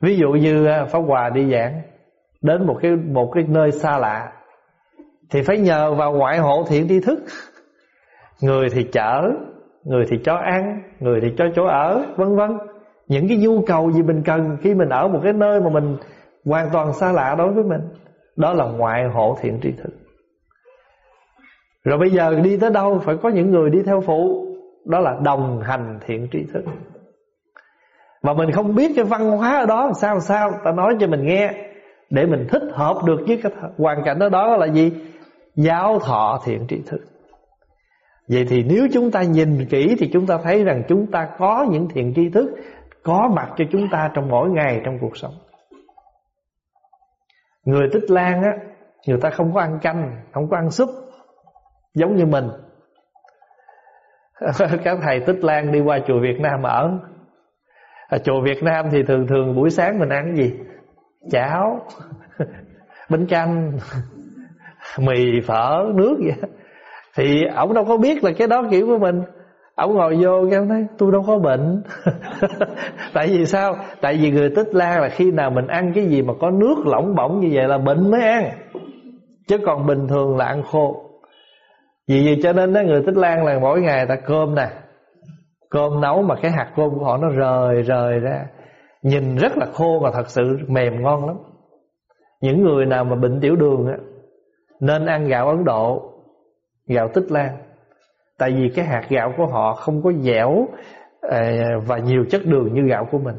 Ví dụ như à, Pháp Hòa đi giảng, Đến một cái một cái nơi xa lạ, Thì phải nhờ vào ngoại hộ thiện tri thức. Người thì chở, Người thì cho ăn, Người thì cho chỗ ở, vân vân. Những cái nhu cầu gì mình cần Khi mình ở một cái nơi mà mình Hoàn toàn xa lạ đối với mình, Đó là ngoại hộ thiện tri thức. Rồi bây giờ đi tới đâu, Phải có những người đi theo phụ, Đó là đồng hành thiện tri thức mà mình không biết cái văn hóa ở đó làm sao làm sao. Ta nói cho mình nghe, Để mình thích hợp được với cái hoàn cảnh ở đó là gì? Giáo thọ thiện tri thức. Vậy thì nếu chúng ta nhìn kỹ Thì chúng ta thấy rằng chúng ta có những thiện tri thức Có mặt cho chúng ta trong mỗi ngày trong cuộc sống. Người tích lan á, Người ta không có ăn canh, Không có ăn súp, Giống như mình. [LAUGHS] Các thầy tích lan đi qua chùa Việt Nam ở ở chùa Việt Nam thì thường thường buổi sáng mình ăn gì? Cháo [LAUGHS] bánh canh [LAUGHS] mì phở nước vậy thì ổng đâu có biết là cái đó kiểu của mình. Ổng ngồi vô nghe nói tôi đâu có bệnh. [LAUGHS] Tại vì sao? Tại vì người tích la là khi nào mình ăn cái gì mà có nước lỏng bỏng như vậy là bệnh mới ăn. Chứ còn bình thường là ăn khô. Vì vậy cho nên đó, người tích lan là mỗi ngày ta cơm nè Cơm nấu mà cái hạt cơm của họ nó rời rời ra. Nhìn rất là khô mà thật sự mềm ngon lắm. Những người nào mà bệnh tiểu đường á Nên ăn gạo Ấn Độ Gạo tích lan. Tại vì cái hạt gạo của họ không có dẻo à, Và nhiều chất đường như gạo của mình.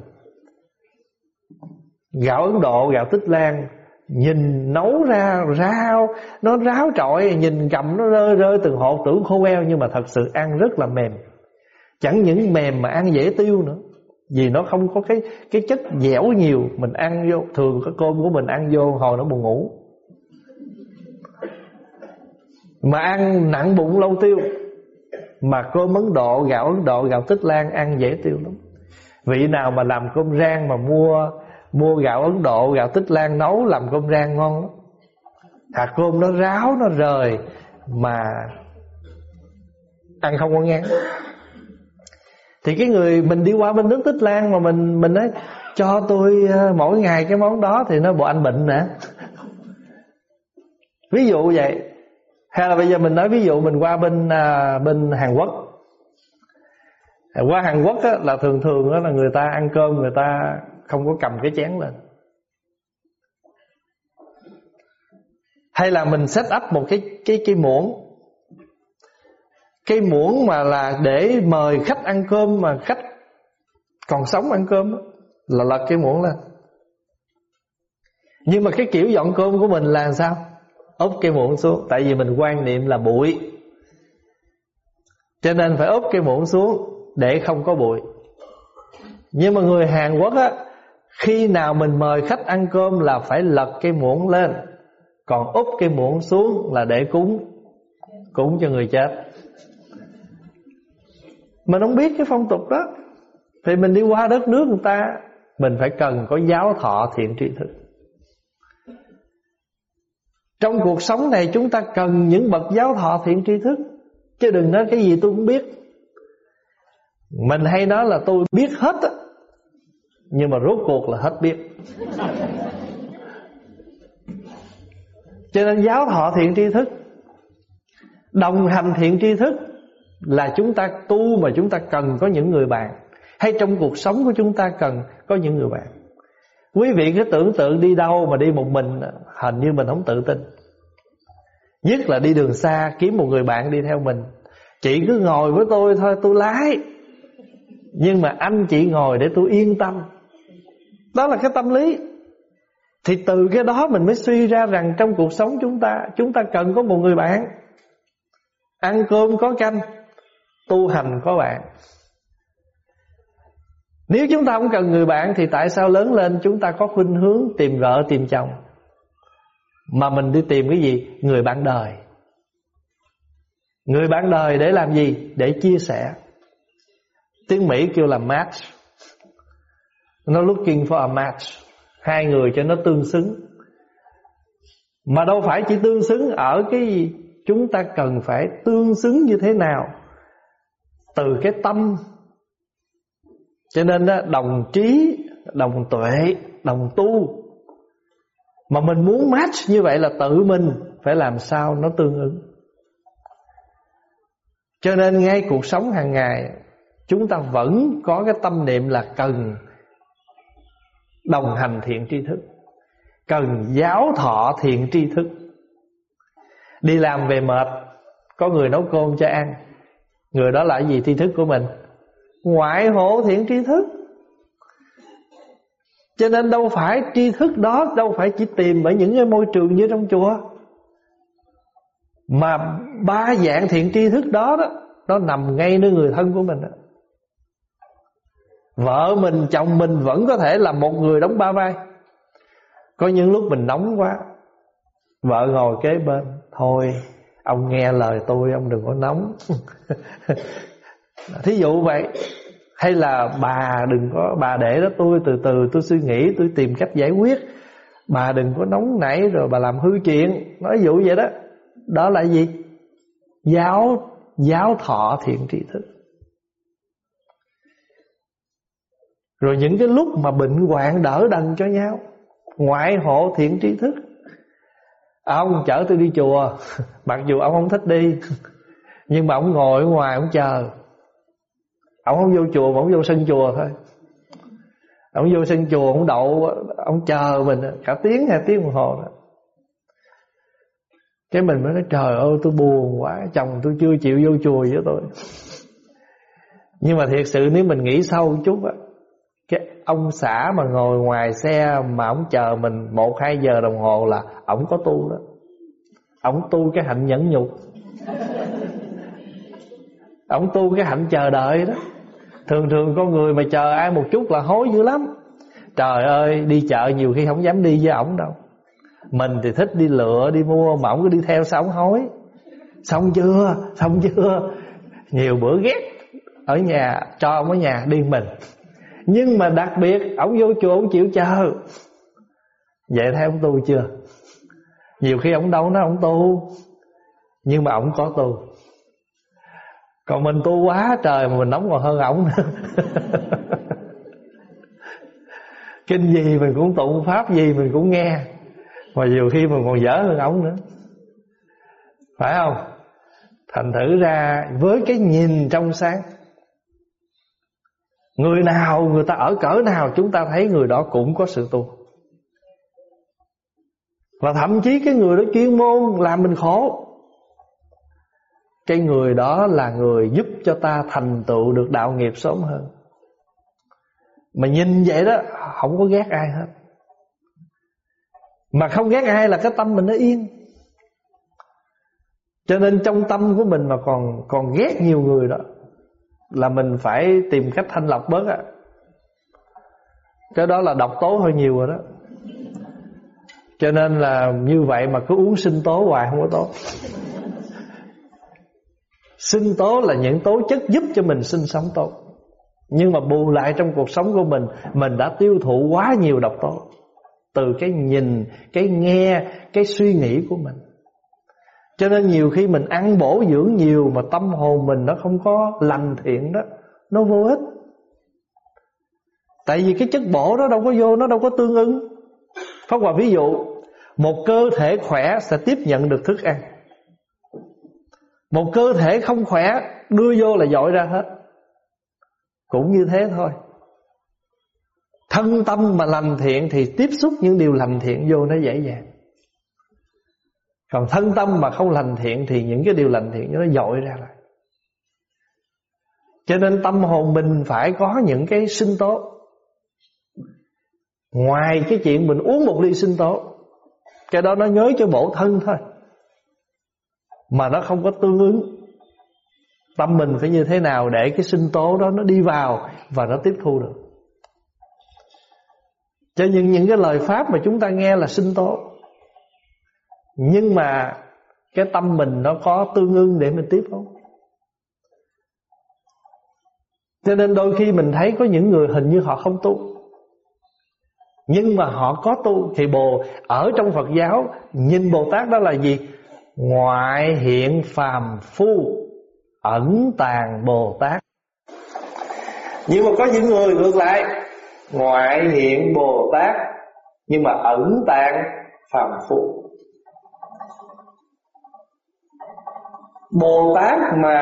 Gạo Ấn Độ, gạo Tích Lan Nhìn nấu ra rau Nó ráo trọi Nhìn cầm nó rơi rơi từng hột tưởng khô eo Nhưng mà thật sự ăn rất là mềm. Chẳng những mềm mà ăn dễ tiêu nữa. Vì nó không có cái cái chất dẻo nhiều Mình ăn vô Thường cái cơm của mình ăn vô hồi nó buồn ngủ. Mà ăn nặng bụng lâu tiêu. Mà cơm Ấn Độ, gạo Ấn Độ, gạo Tích Lan ăn dễ tiêu lắm. Vị nào mà làm cơm rang mà mua Mua gạo Ấn Độ, gạo Tích Lan nấu làm cơm rang ngon lắm. Hạt cơm nó ráo, nó rời Mà ăn không có ngán. Thì cái người mình đi qua bên nước Tích Lan Mà mình mình nói Cho tôi ờ, mỗi ngày cái món đó Thì nó bộ anh bệnh nè. [LAUGHS] Ví dụ vậy. Hay là bây giờ mình nói ví dụ mình qua bên à, bên Hàn Quốc. Qua Hàn Quốc á, là thường thường á, là người ta ăn cơm người ta không có cầm cái chén lên. Hay là mình set up một cái cái cái muỗng cái muỗng mà là để mời khách ăn cơm mà khách còn sống ăn cơm đó, là lật cái muỗng lên. Nhưng mà cái kiểu dọn cơm của mình là sao? Úp cái muỗng xuống tại vì mình quan niệm là bụi. Cho nên phải úp cái muỗng xuống để không có bụi. Nhưng mà người Hàn Quốc á khi nào mình mời khách ăn cơm là phải lật cái muỗng lên. Còn úp cái muỗng xuống là để cúng cúng cho người chết mình không biết cái phong tục đó. Thì mình đi qua đất nước người ta, mình phải cần có giáo thọ thiện tri thức. Trong cuộc sống này chúng ta cần những bậc giáo thọ thiện tri thức. Chứ đừng nói cái gì tôi cũng biết. Mình hay nói là tôi biết hết á, Nhưng mà rốt cuộc là hết biết. Cho nên giáo thọ thiện tri thức, Đồng hành thiện tri thức là chúng ta tu mà chúng ta cần có những người bạn. Hay trong cuộc sống của chúng ta cần có những người bạn. Quý vị cứ tưởng tượng đi đâu mà đi một mình, Hình như mình không tự tin. Nhất là đi đường xa, Kiếm một người bạn đi theo mình. Chị cứ ngồi với tôi thôi, tôi lái. Nhưng mà anh chị ngồi để tôi yên tâm. Đó là cái tâm lý. Thì từ cái đó mình mới suy ra rằng Trong cuộc sống chúng ta Chúng ta cần có một người bạn. Ăn cơm có canh. Tu hành có bạn. Nếu chúng ta không cần người bạn Thì tại sao lớn lên chúng ta có khuynh hướng Tìm vợ, tìm chồng? Mà mình đi tìm cái gì? Người bạn đời. Người bạn đời để làm gì? Để chia sẻ. Tiếng Mỹ kêu là match. Nó looking for a match. Hai người cho nó tương xứng. Mà đâu phải chỉ tương xứng Ở cái gì? Chúng ta cần phải tương xứng như thế nào? Từ cái tâm. Cho nên đó, đồng trí, đồng tuệ, đồng tu. Mà mình muốn match như vậy là tự mình Phải làm sao nó tương ứng. Cho nên ngay cuộc sống hàng ngày Chúng ta vẫn có cái tâm niệm là cần Đồng hành thiện tri thức Cần giáo thọ thiện tri thức. Đi làm về mệt Có người nấu cơm cho ăn. Người đó là gì? Tri thức của mình. Ngoại hộ thiện tri thức. Cho nên đâu phải tri thức đó Đâu phải chỉ tìm ở những cái môi trường như trong chùa. Mà ba dạng thiện tri thức đó đó Nó nằm ngay nơi người thân của mình đó. Vợ mình, chồng mình vẫn có thể là một người đóng ba vai. Có những lúc mình nóng quá Vợ ngồi kế bên Thôi Ông nghe lời tôi, Ông đừng có nóng. [LAUGHS] Thí dụ vậy. Hay là bà đừng có, bà để đó tôi, từ từ tôi suy nghĩ, tôi tìm cách giải quyết. Bà đừng có nóng nảy rồi bà làm hư chuyện. Nói dụ vậy đó. Đó là gì? Giáo giáo thọ thiện tri thức. Rồi những cái lúc mà bệnh hoạn đỡ đần cho nhau, ngoại hộ thiện tri thức À, ông chở tôi đi chùa. [LAUGHS] Mặc dù ông không thích đi, nhưng mà ông ngồi ở ngoài ông chờ. Ông không vô chùa mà ông vô sân chùa thôi. Ông vô sân chùa, ông đậu, ông chờ mình. Cả tiếng hai tiếng đồng hồ đó. Cái mình mới nói, trời ơi, tôi buồn quá, chồng tôi chưa chịu vô chùa với tôi. [LAUGHS] Nhưng mà thiệt sự, nếu mình nghĩ sâu chút á ông xã mà ngồi ngoài xe mà ông chờ mình một, hai giờ đồng hồ là ổng có tu đó. Ổng tu cái hạnh nhẫn nhục. Ổng tu cái hạnh chờ đợi đó. Thường thường con người mà chờ ai một chút là hối dữ lắm. Trời ơi, đi chợ nhiều khi không dám đi với ổng đâu. Mình thì thích đi lựa, đi mua, mà ổng cứ đi theo sao ổng hối. Xong chưa? Xong chưa? Nhiều bữa ghét. Ở nhà, cho ông ở nhà, đi mình nhưng mà đặc biệt, ông vô chùa ông chịu chờ. Vậy theo ông tu chưa? Nhiều khi ông đâu nói ông tu, nhưng mà ông có tu. Còn mình tu quá trời mà mình nóng còn hơn ổng nữa. [LAUGHS] Kinh gì mình cũng tụng pháp gì mình cũng nghe, mà nhiều khi mình còn dở hơn ổng nữa. Phải không? Thành thử ra, với cái nhìn trong sáng Người nào, người ta ở cỡ nào, Chúng ta thấy người đó cũng có sự tu. Và thậm chí cái người đó chuyên môn Làm mình khổ. Cái người đó là người giúp cho ta thành tựu được đạo nghiệp sớm hơn. Mà nhìn vậy đó, Không có ghét ai hết. Mà không ghét ai là cái tâm mình nó yên. Cho nên trong tâm của mình mà còn còn ghét nhiều người đó là mình phải tìm cách thanh lọc bớt á. Cái đó là độc tố hơi nhiều rồi đó. Cho nên là như vậy mà cứ uống sinh tố hoài không có tốt Sinh tố là những tố chất giúp cho mình sinh sống tốt. Nhưng mà bù lại trong cuộc sống của mình Mình đã tiêu thụ quá nhiều độc tố Từ cái nhìn, cái nghe, cái suy nghĩ của mình cho nên nhiều khi mình ăn bổ dưỡng nhiều Mà tâm hồn mình nó không có lành thiện đó, Nó vô ích. Tại vì cái chất bổ đó đâu có vô, Nó đâu có tương ứng. Pháp Hòa ví dụ, Một cơ thể khỏe sẽ tiếp nhận được thức ăn. Một cơ thể không khỏe, Đưa vô là dội ra hết. Cũng như thế thôi. Thân tâm mà lành thiện Thì tiếp xúc những điều lành thiện vô nó dễ dàng còn thân tâm mà không lành thiện Thì những cái điều lành thiện nó dội ra lại Cho nên tâm hồn mình phải có những cái sinh tố. Ngoài cái chuyện mình uống một ly sinh tố, Cái đó nó nhớ cho bổ thân thôi, Mà nó không có tương ứng. Tâm mình phải như thế nào để cái sinh tố đó nó đi vào Và nó tiếp thu được? Cho nên những cái lời Pháp mà chúng ta nghe là sinh tố nhưng mà cái tâm mình nó có tương ưng để mình tiếp không? Cho nên đôi khi mình thấy có những người hình như họ không tu. Nhưng mà họ có tu Thì Bồ ở trong Phật giáo Nhìn Bồ Tát đó là gì? Ngoại hiện phàm phu, Ẩn tàng Bồ Tát. Nhưng mà có những người ngược lại, Ngoại hiện Bồ Tát, Nhưng mà ẩn tàng phàm phu. Bồ Tát mà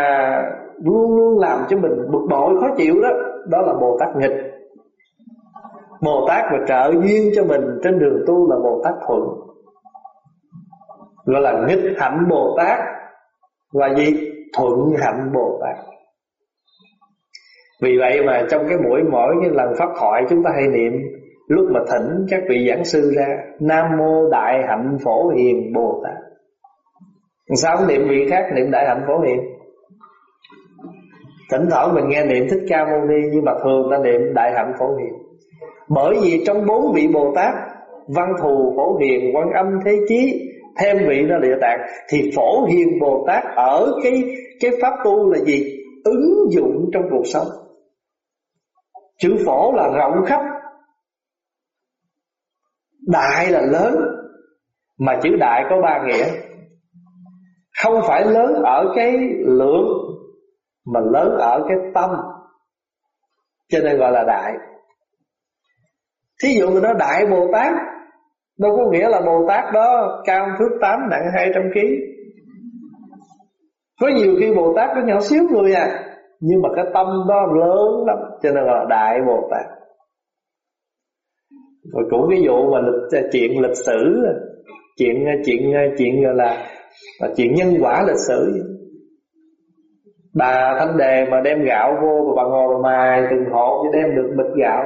luôn luôn làm cho mình bực bội, khó chịu đó Đó là Bồ Tát nghịch. Bồ Tát mà trợ duyên cho mình trên đường tu là Bồ Tát thuận. Gọi là nghịch hạnh Bồ Tát Và gì? Thuận hạnh Bồ Tát Vì vậy mà trong cái buổi mỗi cái lần pháp thoại chúng ta hay niệm, Lúc mà thỉnh các vị giảng sư ra, Nam Mô Đại Hạnh Phổ Hiền Bồ Tát Sao không niệm vị khác, niệm đại hạnh phổ hiền. Thỉnh thoảng mình nghe niệm thích ca mâu ni Nhưng mà thường ta niệm đại hạnh phổ hiền. Bởi vì trong bốn vị Bồ Tát, Văn thù, phổ hiền, quan âm, thế chí, Thêm vị ra địa tạng, Thì phổ hiền Bồ Tát Ở cái cái pháp tu là gì? Ứng dụng trong cuộc sống. Chữ phổ là rộng khắp. Đại là lớn. Mà chữ đại có ba nghĩa không phải lớn ở cái lượng Mà lớn ở cái tâm. Cho nên gọi là đại. Thí dụ mình nói đại Bồ Tát Đâu có nghĩa là Bồ Tát đó Cao thước tám, nặng 200 kg Có nhiều khi Bồ Tát có nhỏ xíu người à Nhưng mà cái tâm đó lớn lắm Cho nên gọi là đại Bồ Tát. Rồi cũng ví dụ mà lịch, chuyện lịch sử Chuyện chuyện chuyện gọi là và chuyện nhân quả lịch sử. Bà thanh đề mà đem gạo vô và bà ngồi bà mài từng hộ để đem được bịch gạo.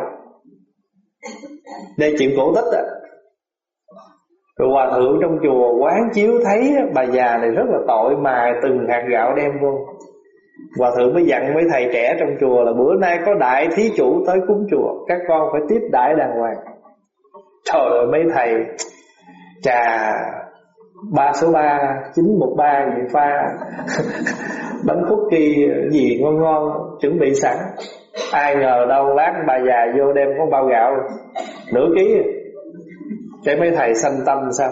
Đây chuyện cổ tích à rồi hòa thượng trong chùa quán chiếu thấy bà già này rất là tội mài từng hạt gạo đem vô. Hòa thượng mới dặn mấy thầy trẻ trong chùa là bữa nay có đại thí chủ tới cúng chùa, Các con phải tiếp đãi đàng hoàng. Trời ơi, mấy thầy Trà ba số ba, chín một ba gì pha. [LAUGHS] Bánh khúc kỳ gì ngon ngon, Chuẩn bị sẵn. Ai ngờ đâu lát bà già vô đem con bao gạo. Nửa ký. Cái mấy thầy sanh tâm sao?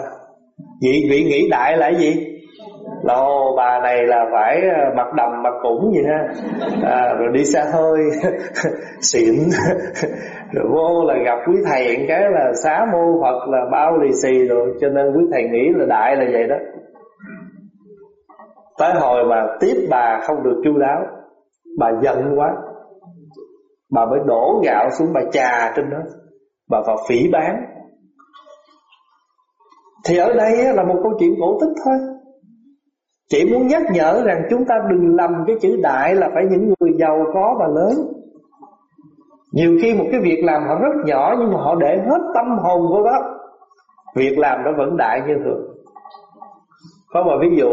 Vị vị nghĩ đại là gì? Lô bà này là phải ờ, mặc đầm mặc cũng gì ha. À, Rồi đi xa hơi [LAUGHS] Xịn. [LAUGHS] Rồi vô là gặp quý thầy cái là xá mô Phật là bao lì xì rồi Cho nên quý thầy nghĩ là đại là vậy đó. Tới hồi mà tiếp bà không được chu đáo Bà giận quá. Bà mới đổ gạo xuống bà trà trên đó. Bà vào phỉ bán. Thì ở đây là một câu chuyện cổ tích thôi chỉ muốn nhắc nhở rằng chúng ta đừng lầm cái chữ đại là phải những người giàu có và lớn. Nhiều khi một cái việc làm họ rất nhỏ nhưng mà họ để hết tâm hồn của đó, Việc làm nó vẫn đại như thường. Có một ví dụ.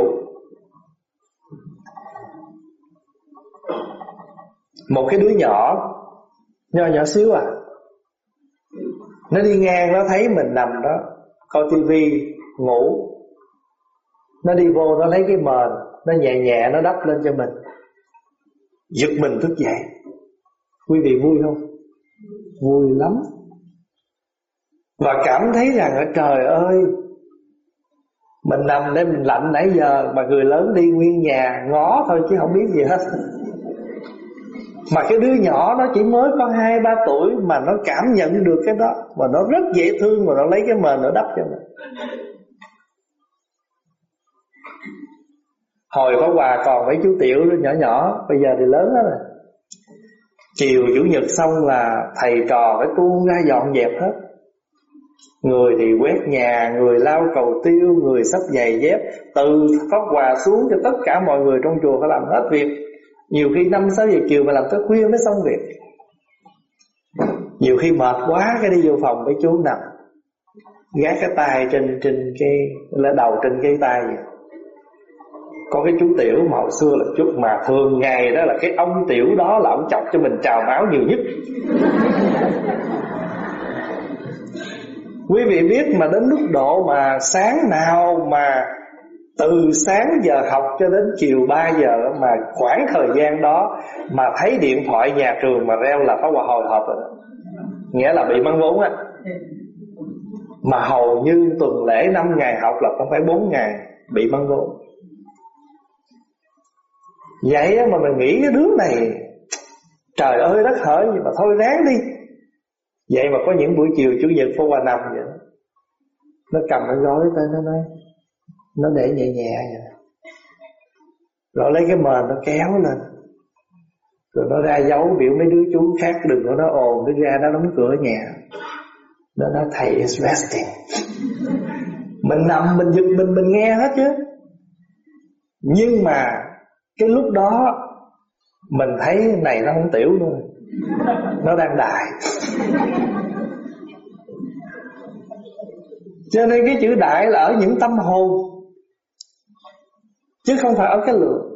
Một cái đứa nhỏ Nho nhỏ xíu à Nó đi ngang nó thấy mình nằm đó, Coi tivi, ngủ nó đi vô, nó lấy cái mền, Nó nhẹ nhẹ, nó đắp lên cho mình. Giật mình thức dậy. Quý vị vui không? Vui lắm. Và cảm thấy rằng trời ơi, Mình nằm đây, mình lạnh nãy giờ, Mà người lớn đi nguyên nhà, ngó thôi chứ không biết gì hết. [LAUGHS] Mà cái đứa nhỏ nó chỉ mới có 2-3 tuổi Mà nó cảm nhận được cái đó Và nó rất dễ thương, Mà nó lấy cái mền, nó đắp cho mình. Hồi có quà còn mấy chú tiểu nhỏ nhỏ, Bây giờ thì lớn hết rồi. Chiều chủ nhật xong là Thầy trò phải tuôn ra dọn dẹp hết. Người thì quét nhà, Người lau cầu tiêu, Người sắp giày dép, Từ phát quà xuống cho tất cả mọi người trong chùa Phải làm hết việc. Nhiều khi 5-6 giờ chiều mà làm tới khuya mới xong việc. Nhiều khi mệt quá Cái đi vô phòng mấy chú nằm, Gác cái tay trên trên cái Là đầu trên cái tay vậy có cái chú tiểu mà hồi xưa là chút mà thường ngày đó là cái ông tiểu đó là ông chọc cho mình trào máu nhiều nhất. Quý vị biết mà đến mức độ mà sáng nào mà từ sáng giờ học cho đến chiều 3 giờ mà khoảng thời gian đó mà thấy điện thoại nhà trường mà reo là phải hòa hồi hộp rồi nghĩa là bị mang vốn á. Mà hầu như tuần lễ 5 ngày học là không phải 4 ngày, bị mang vốn. Vậy mà mình nghĩ cái đứa này, Trời ơi, đất hỡi gì mà thôi ráng đi. Vậy mà có những buổi chiều Chủ nhật phố qua nằm vậy Nó cầm cái gói tới, nó nói, Nó để nhẹ nhẹ vậy Rồi lấy cái mền nó kéo lên. Rồi nó ra dấu biểu mấy đứa chú khác, Đừng có nó ồn, Nó ra nó đóng cửa nhà. Nó nói, thầy is resting. Mình nằm mình giật mình mình nghe hết chứ. Nhưng mà cái lúc đó, mình thấy này nó không tiểu luôn. Nó đang đại cho nên cái chữ đại là ở những tâm hồn, chứ không phải ở cái lượng.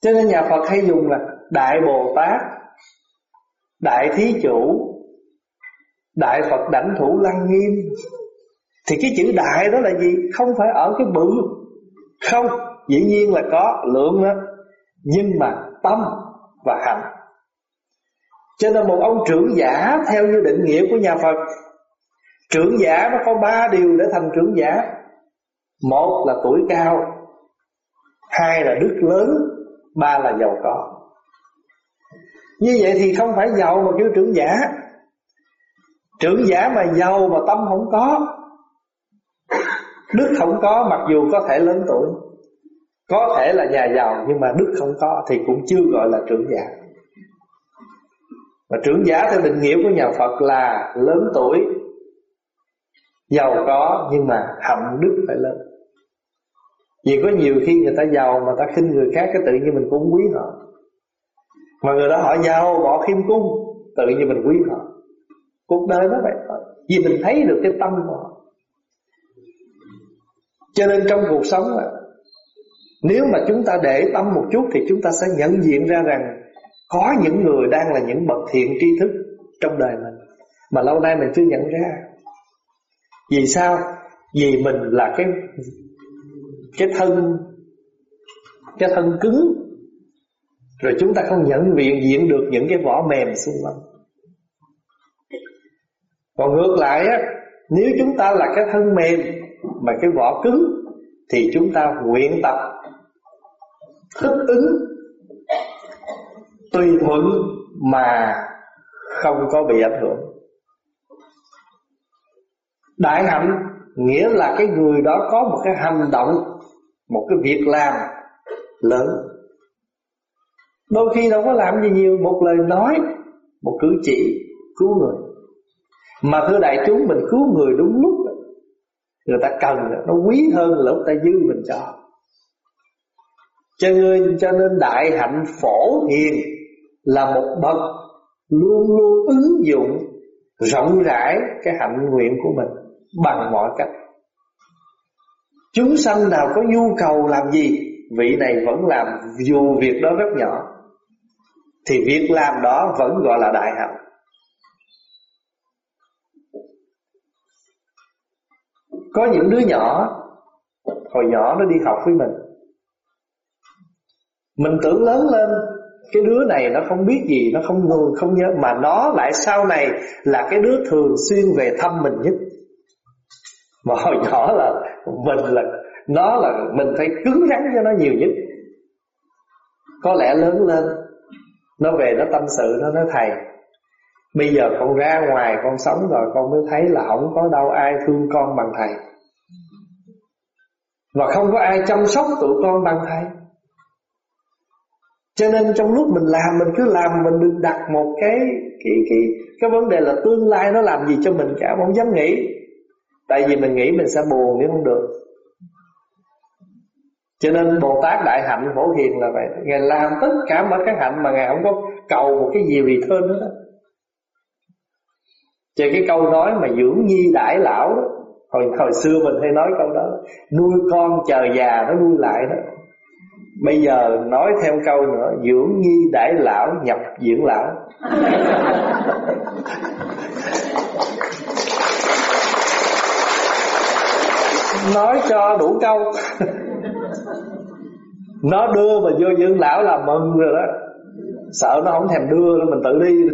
Cho nên nhà Phật hay dùng là đại Bồ Tát, đại thí chủ, đại Phật đảnh thủ lăng nghiêm. Thì cái chữ đại đó là gì? Không phải ở cái bự. Không. Dĩ nhiên là có lượng đó Nhưng mà tâm và hành. Cho nên một ông trưởng giả Theo như định nghĩa của nhà Phật, Trưởng giả nó có ba điều để thành trưởng giả. Một là tuổi cao, Hai là đức lớn, Ba là giàu có. Như vậy thì không phải giàu mà kêu trưởng giả. Trưởng giả mà giàu mà tâm không có, Đức không có, mặc dù có thể lớn tuổi có thể là nhà giàu nhưng mà đức không có Thì cũng chưa gọi là trưởng giả. Mà trưởng giả theo định nghĩa của nhà Phật là lớn tuổi, Giàu có nhưng mà hạnh đức phải lớn. Vì có nhiều khi người ta giàu mà ta khinh người khác cái tự nhiên mình cũng quý họ. Mà người đó họ giàu, bỏ khiêm cung. Tự nhiên mình quý họ. Cuộc đời nó vậy thôi. Vì mình thấy được cái tâm của họ. Cho nên trong cuộc sống là nếu mà chúng ta để tâm một chút thì chúng ta sẽ nhận diện ra rằng có những người đang là những bậc thiện tri thức trong đời mình mà lâu nay mình chưa nhận ra. Vì sao? Vì mình là cái cái thân cái thân cứng rồi chúng ta không nhận viện diện được những cái vỏ mềm xung quanh. Còn ngược lại á, nếu chúng ta là cái thân mềm mà cái vỏ cứng thì chúng ta nguyện tập thích ứng. Tùy thuận mà không có bị ảnh hưởng. Đại hạnh nghĩa là cái người đó có một cái hành động, một cái việc làm lớn. Đôi khi đâu có làm gì nhiều, một lời nói, một cử chỉ cứu người. Mà thưa đại chúng, mình cứu người đúng lúc. Người ta cần, nó quý hơn là lúc ta dư mình cho cho nên cho nên đại hạnh phổ hiền là một bậc luôn luôn ứng dụng rộng rãi cái hạnh nguyện của mình bằng mọi cách. Chúng sanh nào có nhu cầu làm gì, vị này vẫn làm dù việc đó rất nhỏ. Thì việc làm đó vẫn gọi là đại hạnh. Có những đứa nhỏ Hồi nhỏ nó đi học với mình mình tưởng lớn lên, cái đứa này nó không biết gì, nó không ngừng không nhớ. Mà nó lại sau này là cái đứa thường xuyên về thăm mình nhất. Mà hồi nhỏ là mình là, nó là, mình phải cứng rắn cho nó nhiều nhất. Có lẽ lớn lên, nó về nó tâm sự, nó nói, thầy, bây giờ con ra ngoài, con sống rồi, con mới thấy là không có đâu ai thương con bằng thầy. Và không có ai chăm sóc tụi con bằng thầy cho nên trong lúc mình làm mình cứ làm mình đừng đặt một cái cái cái cái vấn đề là tương lai nó làm gì cho mình cả không dám nghĩ. Tại vì mình nghĩ mình sẽ buồn nếu không được. Cho nên Bồ Tát Đại Hạnh Phổ Hiền là vậy. Ngài làm tất cả mọi cái hạnh mà Ngài không có cầu một cái gì return nữa đó. Cho cái câu nói mà dưỡng nhi đãi lão đó Hồi, hồi xưa mình hay nói câu đó Nuôi con chờ già nó nuôi lại đó. Bây giờ nói theo câu nữa, Dưỡng nhi đại lão nhập dưỡng lão. Nói cho đủ câu. Nó đưa mà vô dưỡng lão là mừng rồi đó. Sợ nó không thèm đưa mình tự đi.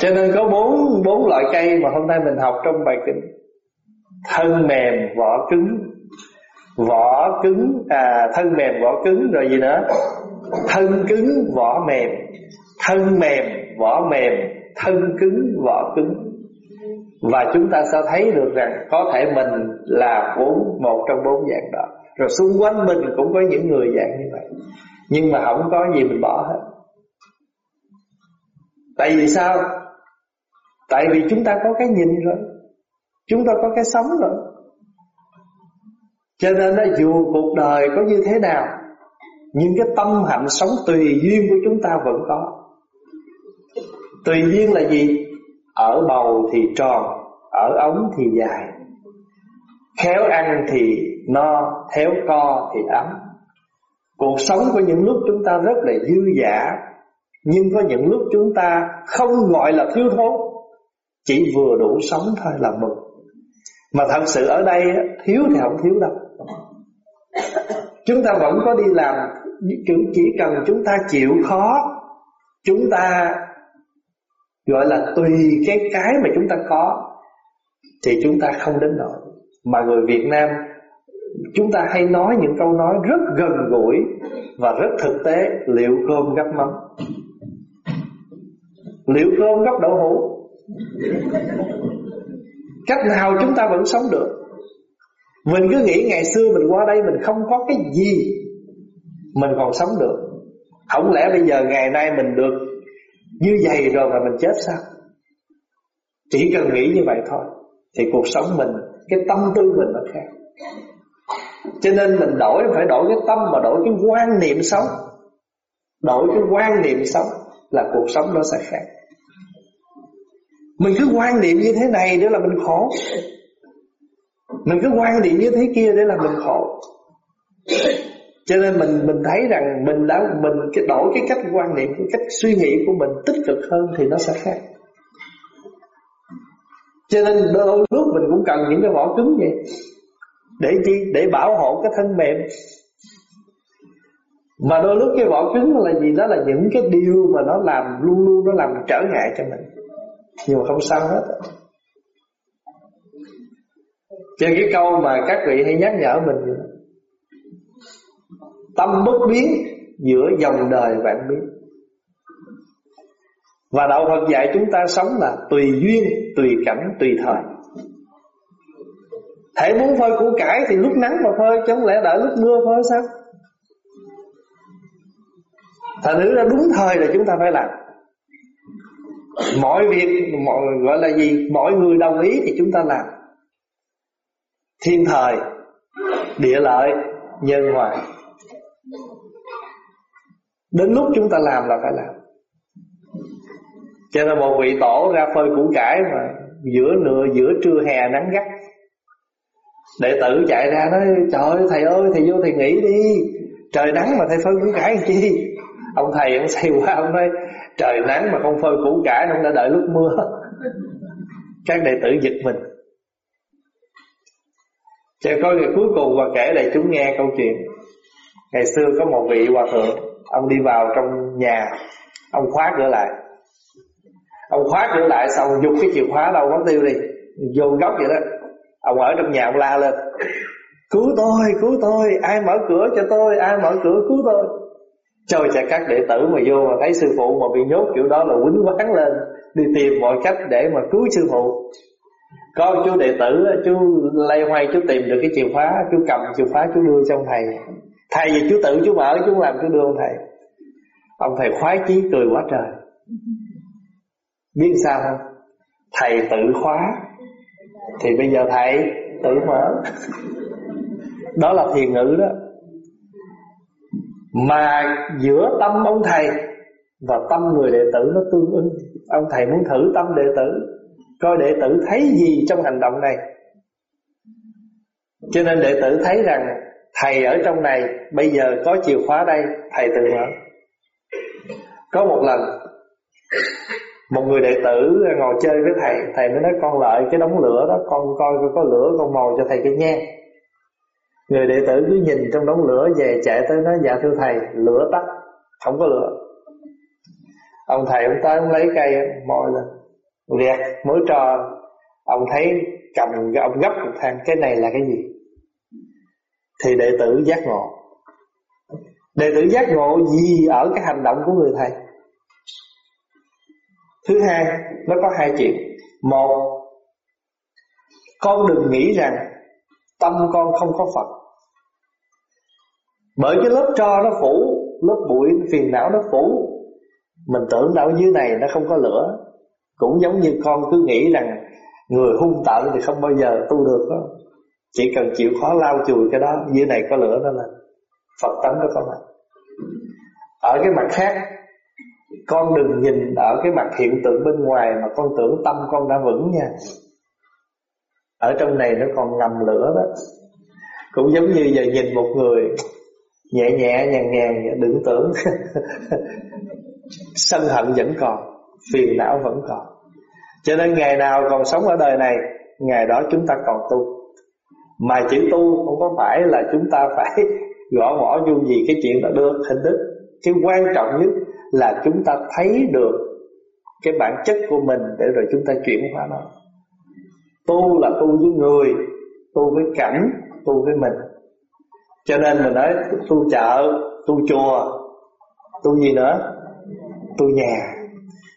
Cho nên có bốn bốn loại cây mà hôm nay mình học trong bài kinh Thân mềm, vỏ cứng. Vỏ cứng, à thân mềm, vỏ cứng rồi gì nữa? Thân cứng, vỏ mềm. Thân mềm, vỏ mềm. Thân cứng, vỏ cứng. Và chúng ta sẽ thấy được rằng Có thể mình là bốn một trong bốn dạng đó. Rồi xung quanh mình cũng có những người dạng như vậy. Nhưng mà không có gì mình bỏ hết. Tại vì sao? Tại vì chúng ta có cái nhìn rồi. Chúng ta có cái sống rồi. Cho nên là dù cuộc đời có như thế nào, Nhưng cái tâm hạnh sống tùy duyên của chúng ta vẫn có. Tùy duyên là gì? Ở bầu thì tròn, Ở ống thì dài. Khéo ăn thì no, Khéo co thì ấm. Cuộc sống của những lúc chúng ta rất là dư dả nhưng có những lúc chúng ta không gọi là thiếu thốn, Chỉ vừa đủ sống thôi là mừng. Mà thật sự ở đây thiếu thì không thiếu đâu. Chúng ta vẫn có đi làm Chỉ cần chúng ta chịu khó, Chúng ta Gọi là tùy cái cái mà chúng ta có, Thì chúng ta không đến nổi Mà người Việt Nam, Chúng ta hay nói những câu nói rất gần gũi Và rất thực tế, Liệu cơm gấp mắm. Liệu cơm gấp đậu hũ? Cách nào chúng ta vẫn sống được? Mình cứ nghĩ ngày xưa mình qua đây Mình không có cái gì Mình còn sống được. Không lẽ bây giờ ngày nay mình được Như vậy rồi mà mình chết sao? Chỉ cần nghĩ như vậy thôi, Thì cuộc sống mình, Cái tâm tư mình nó khác. Cho nên mình đổi, phải đổi cái tâm Mà đổi cái quan niệm sống. Đổi cái quan niệm sống Là cuộc sống nó sẽ khác. Mình cứ quan niệm như thế này Để là mình khổ. Mình cứ quan niệm như thế kia Để là mình khổ. Cho nên mình mình thấy rằng mình đã, mình cái đổi cái cách quan niệm, cái cách suy nghĩ của mình tích cực hơn thì nó sẽ khác. Cho nên đôi lúc mình cũng cần những cái vỏ cứng vậy. Để chi? Để bảo hộ cái thân mềm. Mà đôi lúc cái vỏ cứng là gì? Đó là những cái điều mà nó làm, luôn luôn nó làm trở ngại cho mình nhưng mà không sao hết. Cho cái câu mà các vị hay nhắc nhở mình Tâm bất biến giữa dòng đời vạn biến Và đạo Phật dạy chúng ta sống là tùy duyên, tùy cảnh, tùy thời. Thể muốn phơi củ cải thì lúc nắng mà phơi Chứ không lẽ đợi lúc mưa phơi sao? Thành nữ ra đúng thời là chúng ta phải làm. Mọi việc mọi, gọi là gì? Mọi người đồng ý thì chúng ta làm. Thiên thời Địa lợi Nhân hòa. Đến lúc chúng ta làm là phải làm. Cho nên một vị tổ ra phơi củ cải mà Giữa nửa giữa trưa hè nắng gắt. Đệ tử chạy ra nói Trời ơi thầy ơi thầy vô thầy nghỉ đi. Trời nắng mà thầy phơi củ cải làm chi? Ông thầy ông say quá Ông nói trời nắng mà không phơi củ cải Ông đã đợi lúc mưa. Các đệ tử giật mình. Cho có người cuối cùng và kể lại chúng nghe câu chuyện. Ngày xưa có một vị hòa thượng Ông đi vào trong nhà Ông khóa cửa lại. Ông khóa cửa lại xong dục cái chìa khóa đâu mất tiêu đi Vô góc vậy đó. Ông ở trong nhà ông la lên Cứu tôi, cứu tôi, ai mở cửa cho tôi Ai mở cửa cứu tôi Trời chạy các đệ tử mà vô mà thấy sư phụ mà bị nhốt kiểu đó là quýnh quán lên. Đi tìm mọi cách để mà cứu sư phụ. Có chú đệ tử chú lay hoay, chú tìm được cái chìa khóa, Chú cầm chìa khóa chú đưa cho ông thầy. Thầy gì chú tự chú mở, chú làm chú đưa ông thầy. Ông thầy khoái chí cười quá trời. Biết sao không? Thầy tự khóa. Thì bây giờ thầy tự mở. Đó là thiền ngữ đó. Mà giữa tâm ông thầy Và tâm người đệ tử nó tương ứng. Ông thầy muốn thử tâm đệ tử, Coi đệ tử thấy gì trong hành động này. Cho nên đệ tử thấy rằng, Thầy ở trong này, Bây giờ có chìa khóa đây, Thầy tự mở. Có một lần, Một người đệ tử ngồi chơi với thầy Thầy mới nói, con lợi cái đống lửa đó, Con coi coi có lửa, con màu cho thầy cái nha Người đệ tử cứ nhìn trong đống lửa về chạy tới nói Dạ thưa thầy, lửa tắt, Không có lửa. Ông thầy ông tới ông lấy cây mồi lên Liệt mũi trò. Ông thấy cầm, ông gấp một thang Cái này là cái gì? Thì đệ tử giác ngộ. Đệ tử giác ngộ gì ở cái hành động của người thầy? Thứ hai, nó có hai chuyện. Một, con đừng nghĩ rằng tâm con không có phật bởi cái lớp tro nó phủ, lớp bụi, phiền não nó phủ. Mình tưởng đâu dưới này nó không có lửa. Cũng giống như con cứ nghĩ rằng người hung tợn thì không bao giờ tu được đó chỉ cần chịu khó lau chùi cái đó, Dưới này có lửa đó là Phật tánh nó có mặt. Ở cái mặt khác, Con đừng nhìn ở cái mặt hiện tượng bên ngoài Mà con tưởng tâm con đã vững nha. Ở trong này nó còn ngầm lửa đó. Cũng giống như giờ nhìn một người Nhẹ nhẹ nhàng nhàng Đừng tưởng. [LAUGHS] Sân hận vẫn còn Phiền não vẫn còn. Cho nên ngày nào còn sống ở đời này Ngày đó chúng ta còn tu. Mà chữ tu không có phải là chúng ta phải [LAUGHS] gõ mỏ vô gì cái chuyện đó được. Hình thức cái quan trọng nhất là chúng ta thấy được cái bản chất của mình để rồi chúng ta chuyển hóa nó. Tu là tu với người tu với cảnh tu với mình cho nên mình nói tu chợ tu chùa tu gì nữa? Tu nhà.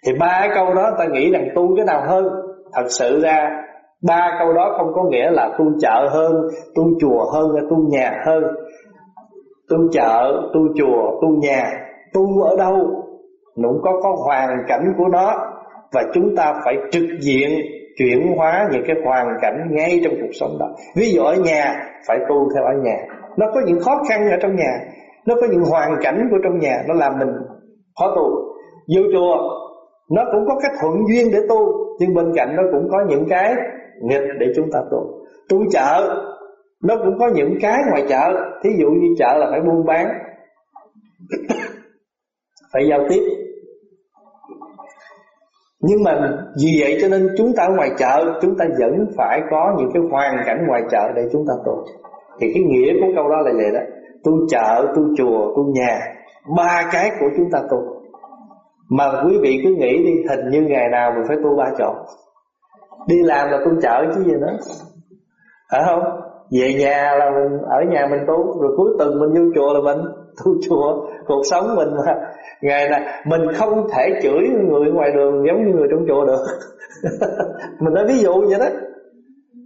Thì ba cái câu đó ta nghĩ rằng tu cái nào hơn? Thật sự ra Ba câu đó không có nghĩa là tu chợ hơn Tu chùa hơn hay tu nhà hơn. Tu chợ, tu chùa, tu nhà. Tu ở đâu? Nó cũng có có hoàn cảnh của nó. Và chúng ta phải trực diện chuyển hóa những cái hoàn cảnh ngay trong cuộc sống đó. Ví dụ ở nhà phải tu theo ở nhà nó có những khó khăn ở trong nhà. Nó có những hoàn cảnh của trong nhà. Nó làm mình khó tu. Vô chùa, nó cũng có cách thuận duyên để tu, nhưng bên cạnh nó cũng có những cái nghịch để chúng ta tu. Tu chợ, nó cũng có những cái ngoài chợ. Thí dụ như chợ là phải buôn bán, [COUGHS] phải giao tiếp. Nhưng mà vì vậy cho nên chúng ta ở ngoài chợ, chúng ta vẫn phải có những cái hoàn cảnh ngoài chợ để chúng ta tu thì cái nghĩa của câu đó là vậy đó. Tu chợ, tu chùa, tu nhà, ba cái của chúng ta tu. Mà quý vị cứ nghĩ đi, hình như ngày nào mình phải tu ba chỗ đi làm là tu chợ chứ gì nữa. Phải không? Về nhà là mình, ở nhà mình tu, rồi cuối tuần mình vô chùa là mình [LAUGHS] tu chùa. Cuộc sống mình mà. Ngày này mình không thể chửi người ngoài đường giống như người trong chùa được. [LAUGHS] Mình nói ví dụ vậy đó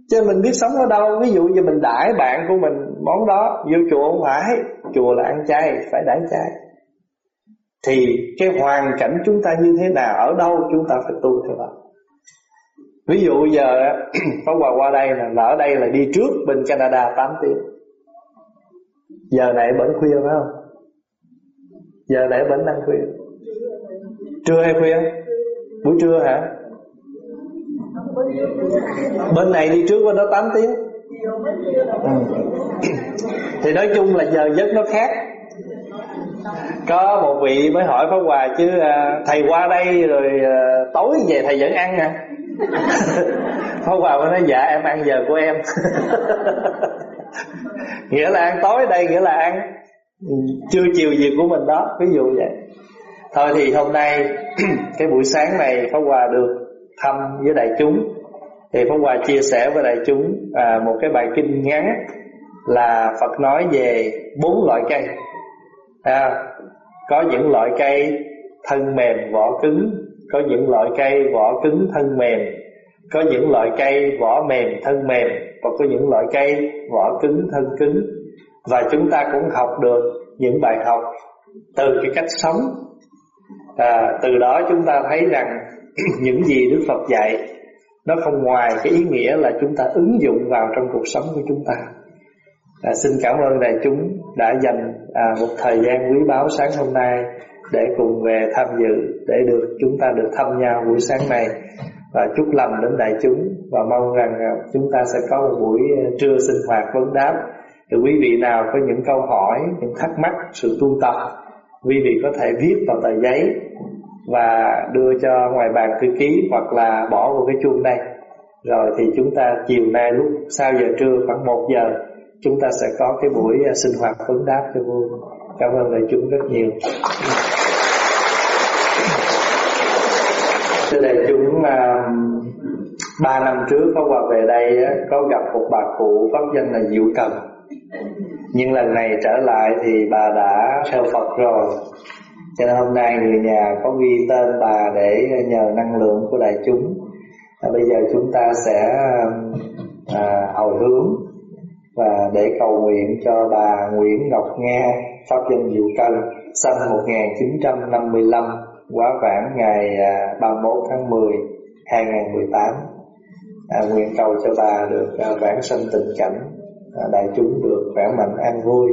cho mình biết sống ở đâu, ví dụ như mình đãi bạn của mình, món đó, vô chùa không phải, chùa là ăn chay, phải đãi chay. Thì cái hoàn cảnh chúng ta như thế nào, ở đâu chúng ta phải tu theo đó. Ví dụ giờ [CLEARS THROAT] Pháp Hòa qua đây là ở đây là đi trước bên Canada 8 tiếng. Giờ này bẩn khuya phải không? Giờ này bẩn ăn khuya. Trưa hay khuya? Buổi trưa hả? Bên này đi trước bên đó 8 tiếng. Ừ. thì nói chung là giờ giấc nó khác. Có một vị mới hỏi Pháp Hòa chứ à, thầy qua đây rồi à, tối về thầy vẫn ăn à [LAUGHS] Pháp Hòa mới nói dạ em ăn giờ của em. [LAUGHS] Nghĩa là ăn tối đây nghĩa là ăn chưa chiều gì của mình đó ví dụ vậy. Thôi thì hôm nay [CLEARS THROAT] cái buổi sáng này Pháp Hòa được thăm với đại chúng. Thì Pháp Hòa chia sẻ với đại chúng à, một cái bài kinh ngắn là Phật nói về bốn loại cây. À, có những loại cây thân mềm vỏ cứng. Có những loại cây vỏ cứng thân mềm. Có những loại cây vỏ mềm thân mềm. Và có những loại cây vỏ cứng thân cứng. Và chúng ta cũng học được những bài học từ cái cách sống. À, từ đó chúng ta thấy rằng [CLEARS THROAT] những gì Đức Phật dạy nó không ngoài cái ý nghĩa là chúng ta ứng dụng vào trong cuộc sống của chúng ta. À, xin cảm ơn đại chúng đã dành à, một thời gian quý báu sáng hôm nay để cùng về tham dự để được chúng ta được thăm nhau buổi sáng này và chúc lành đến đại chúng và mong rằng à, chúng ta sẽ có một buổi à, trưa sinh hoạt vấn đáp. Thì quý vị nào có những câu hỏi những thắc mắc sự tu tập quý vị có thể viết vào tờ giấy và đưa cho ngoài bàn thư ký hoặc là bỏ vào cái chuông đây. Rồi thì chúng ta chiều nay lúc sau giờ trưa khoảng 1 giờ chúng ta sẽ có cái buổi à, sinh hoạt vấn đáp cho vui cảm ơn đại chúng rất nhiều. Thưa đại chúng à, ba năm trước có qua về đây có gặp một bà cụ pháp danh là Diệu Cần nhưng lần này trở lại thì bà đã theo Phật rồi cho nên hôm nay người nhà có ghi tên bà để nhờ năng lượng của đại chúng. À, bây giờ chúng ta sẽ à, hồi hướng và để cầu nguyện cho bà Nguyễn Ngọc Nga pháp danh Diệu Cân sinh 1955 quá vãng ngày à, 31 tháng 10 2018 à, nguyện cầu cho bà được à, vãng sanh tình cảnh à, đại chúng được khỏe mạnh an vui.